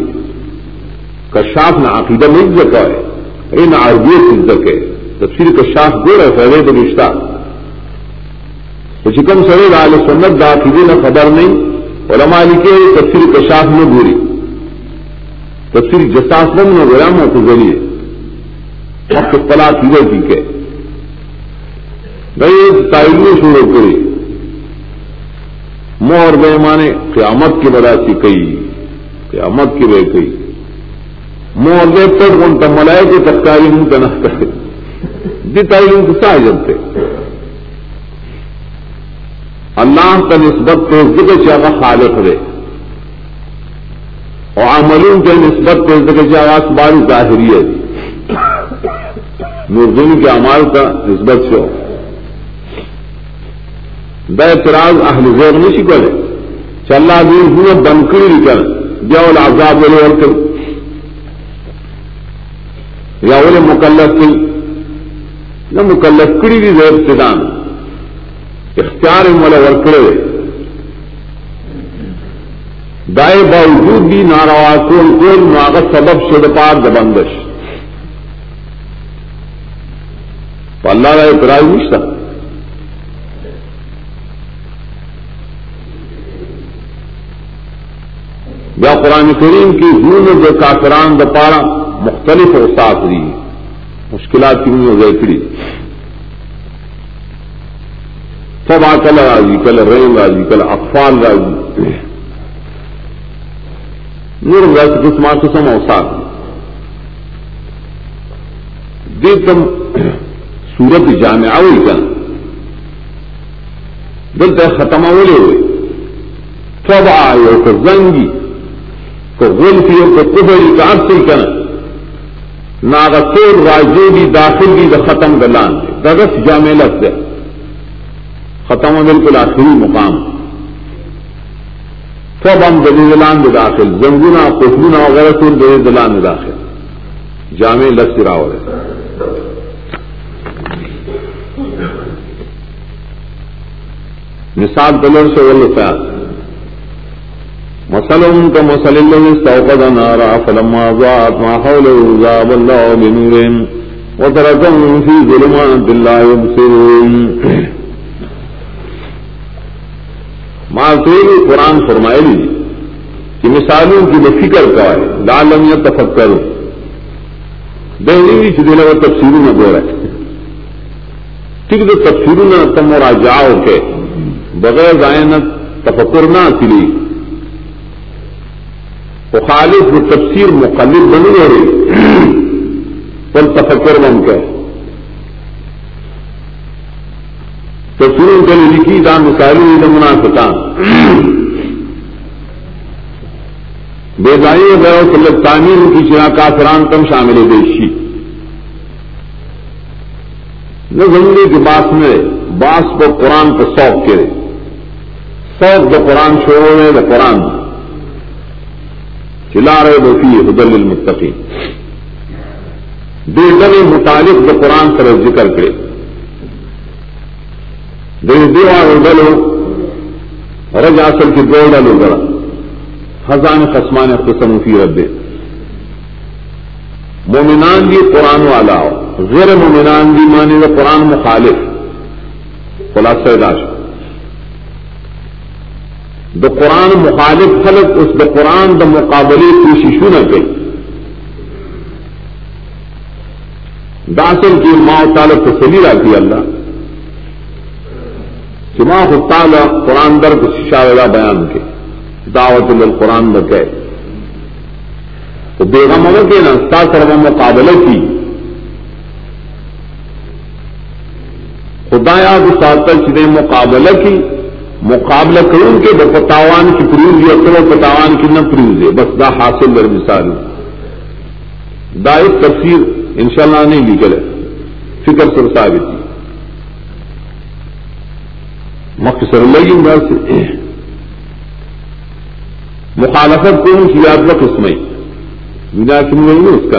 Speaker 2: کشاف نہ عقیدہ نہیں جگہ ہے. ان عربیت عزت ہے. تفصیل کشاف گو رہے فیضے تو رشتہ چکم سرے لال سنت دا عقیدے نہ خبر نہیں علماء لکھے تفصیل کشاف میں گوری تفصیل جساس بند میں غلاموں کے ذریعے وقت پلا کی گئی ٹھیک ہے گئی تعلیم شروع کری مور بے مانے قیامت کی بڑا سی کئی قیامت کی بے کئی مور بے پر ان تملائے کے تکاری منہ تنخ کرے دی تعلیم کو سا جلتے اللہ کا نسبت تو ذکر چاہا خالق رہے اور عملوں کے نسبت پہ ذکر آواز باری ظاہری ہے۔ نوردن کے امال کا نسبت سے ہو بے اعتراض اہل زور نہیں شکل۔ ہے چلا دین ہوئے بنکڑی نکل۔ یا وہ آزاد والے اور کر یا وہ مکلف کی نہ مکلف کڑی بھی زیر سدان اختیار مل ورکڑے دائے باوجود بھی ناروا کول کول ناغت سبب شد پار دبندش تو اللہ کا اعتراض نہیں سکتا۔ یا قرآن کریم کی ضرور جو کافران دپارا مختلف اوساف رہی مشکلات کی نہیں ہو گئی کڑی سب آ کل راضی، کل ریم راضی، کل اقفال راضی۔ نور ویس قسم قسم اوساط دے تم سورت جامع ہوئی کن بلتے ختم اولے ہوئے۔ سب آئے کو زنگی، تو کو غلفی کو کبری کا اصل کن ناغسور راجو بھی داخل بھی دا ختم گلان دگس جامع لفظ ختم بالکل آخری مقام۔ سب ہم دلی دلان میں داخل زنگنا کفلونا وغیرہ تو دلی دلان میں داخل۔ جامع لسی راؤ مثال دلر سے ولفیا مسلم کا مسل استوقد نارا، فلما ضاعت ما حوله ذاب الله بنورهم وتركهم في ظلمات لا يبصرون ماسوری قرآن فرمائے لی۔ کہ مثالوں کی وہ فکر کا ہے لالم یا تفکر دہلی چلے وہ تفصیلوں میں بول رہے ٹھیک تو تفصیلوں میں تم اور جاؤ کے بغیر گائن تفکر نہ چلی وہ خالص وہ تفسیر مقلد بنی ہو رہی پر تفکر بن کے۔ تفسیروں کے لیے لکھی دان مسائل منافقان۔ بے دائی گئے سلط تعمیر کی چنا کافران کم شامل دیشی۔ نہ زمین کے باس میں باس کو قرآن کو سوق کرے۔ سوق جو قرآن چھوڑو میں دا قرآن۔ چلا رہے بفی حدل المتقی بے دل متعلق جو قرآن سر ذکر کرے۔ دے رج اصل کی دو ڈلو ذرا خزان خسمان قسم کی رد مومنان بھی قرآن والا غیر مومنان بھی مانے وہ قرآن مخالف۔ خلاصہ داش دا قرآن مخالف خلق اس دا قرآن دا مقابلے کی شیشو نہ کہ داسل کی ماں تعلق تسلی راتی اللہ۔ جمع تعالی قرآن در کو بیان کے، دعوت قرآن بکے تو بیگم کے نستا سرو مقابلے کی۔ خدا یاد سات چنے مقابلہ کی، مقابلہ کروں کے پتاوان کی پریوز یا تو پتاوان کی نہ پریوز ہے، بس دا حاصل در مثال۔ دا ایک تفسیر انشاءاللہ نہیں نکلے فکر سر ثابت۔ مختصر اللہ سے مخالفت کو یاد اس میں بنا سن اس کا۔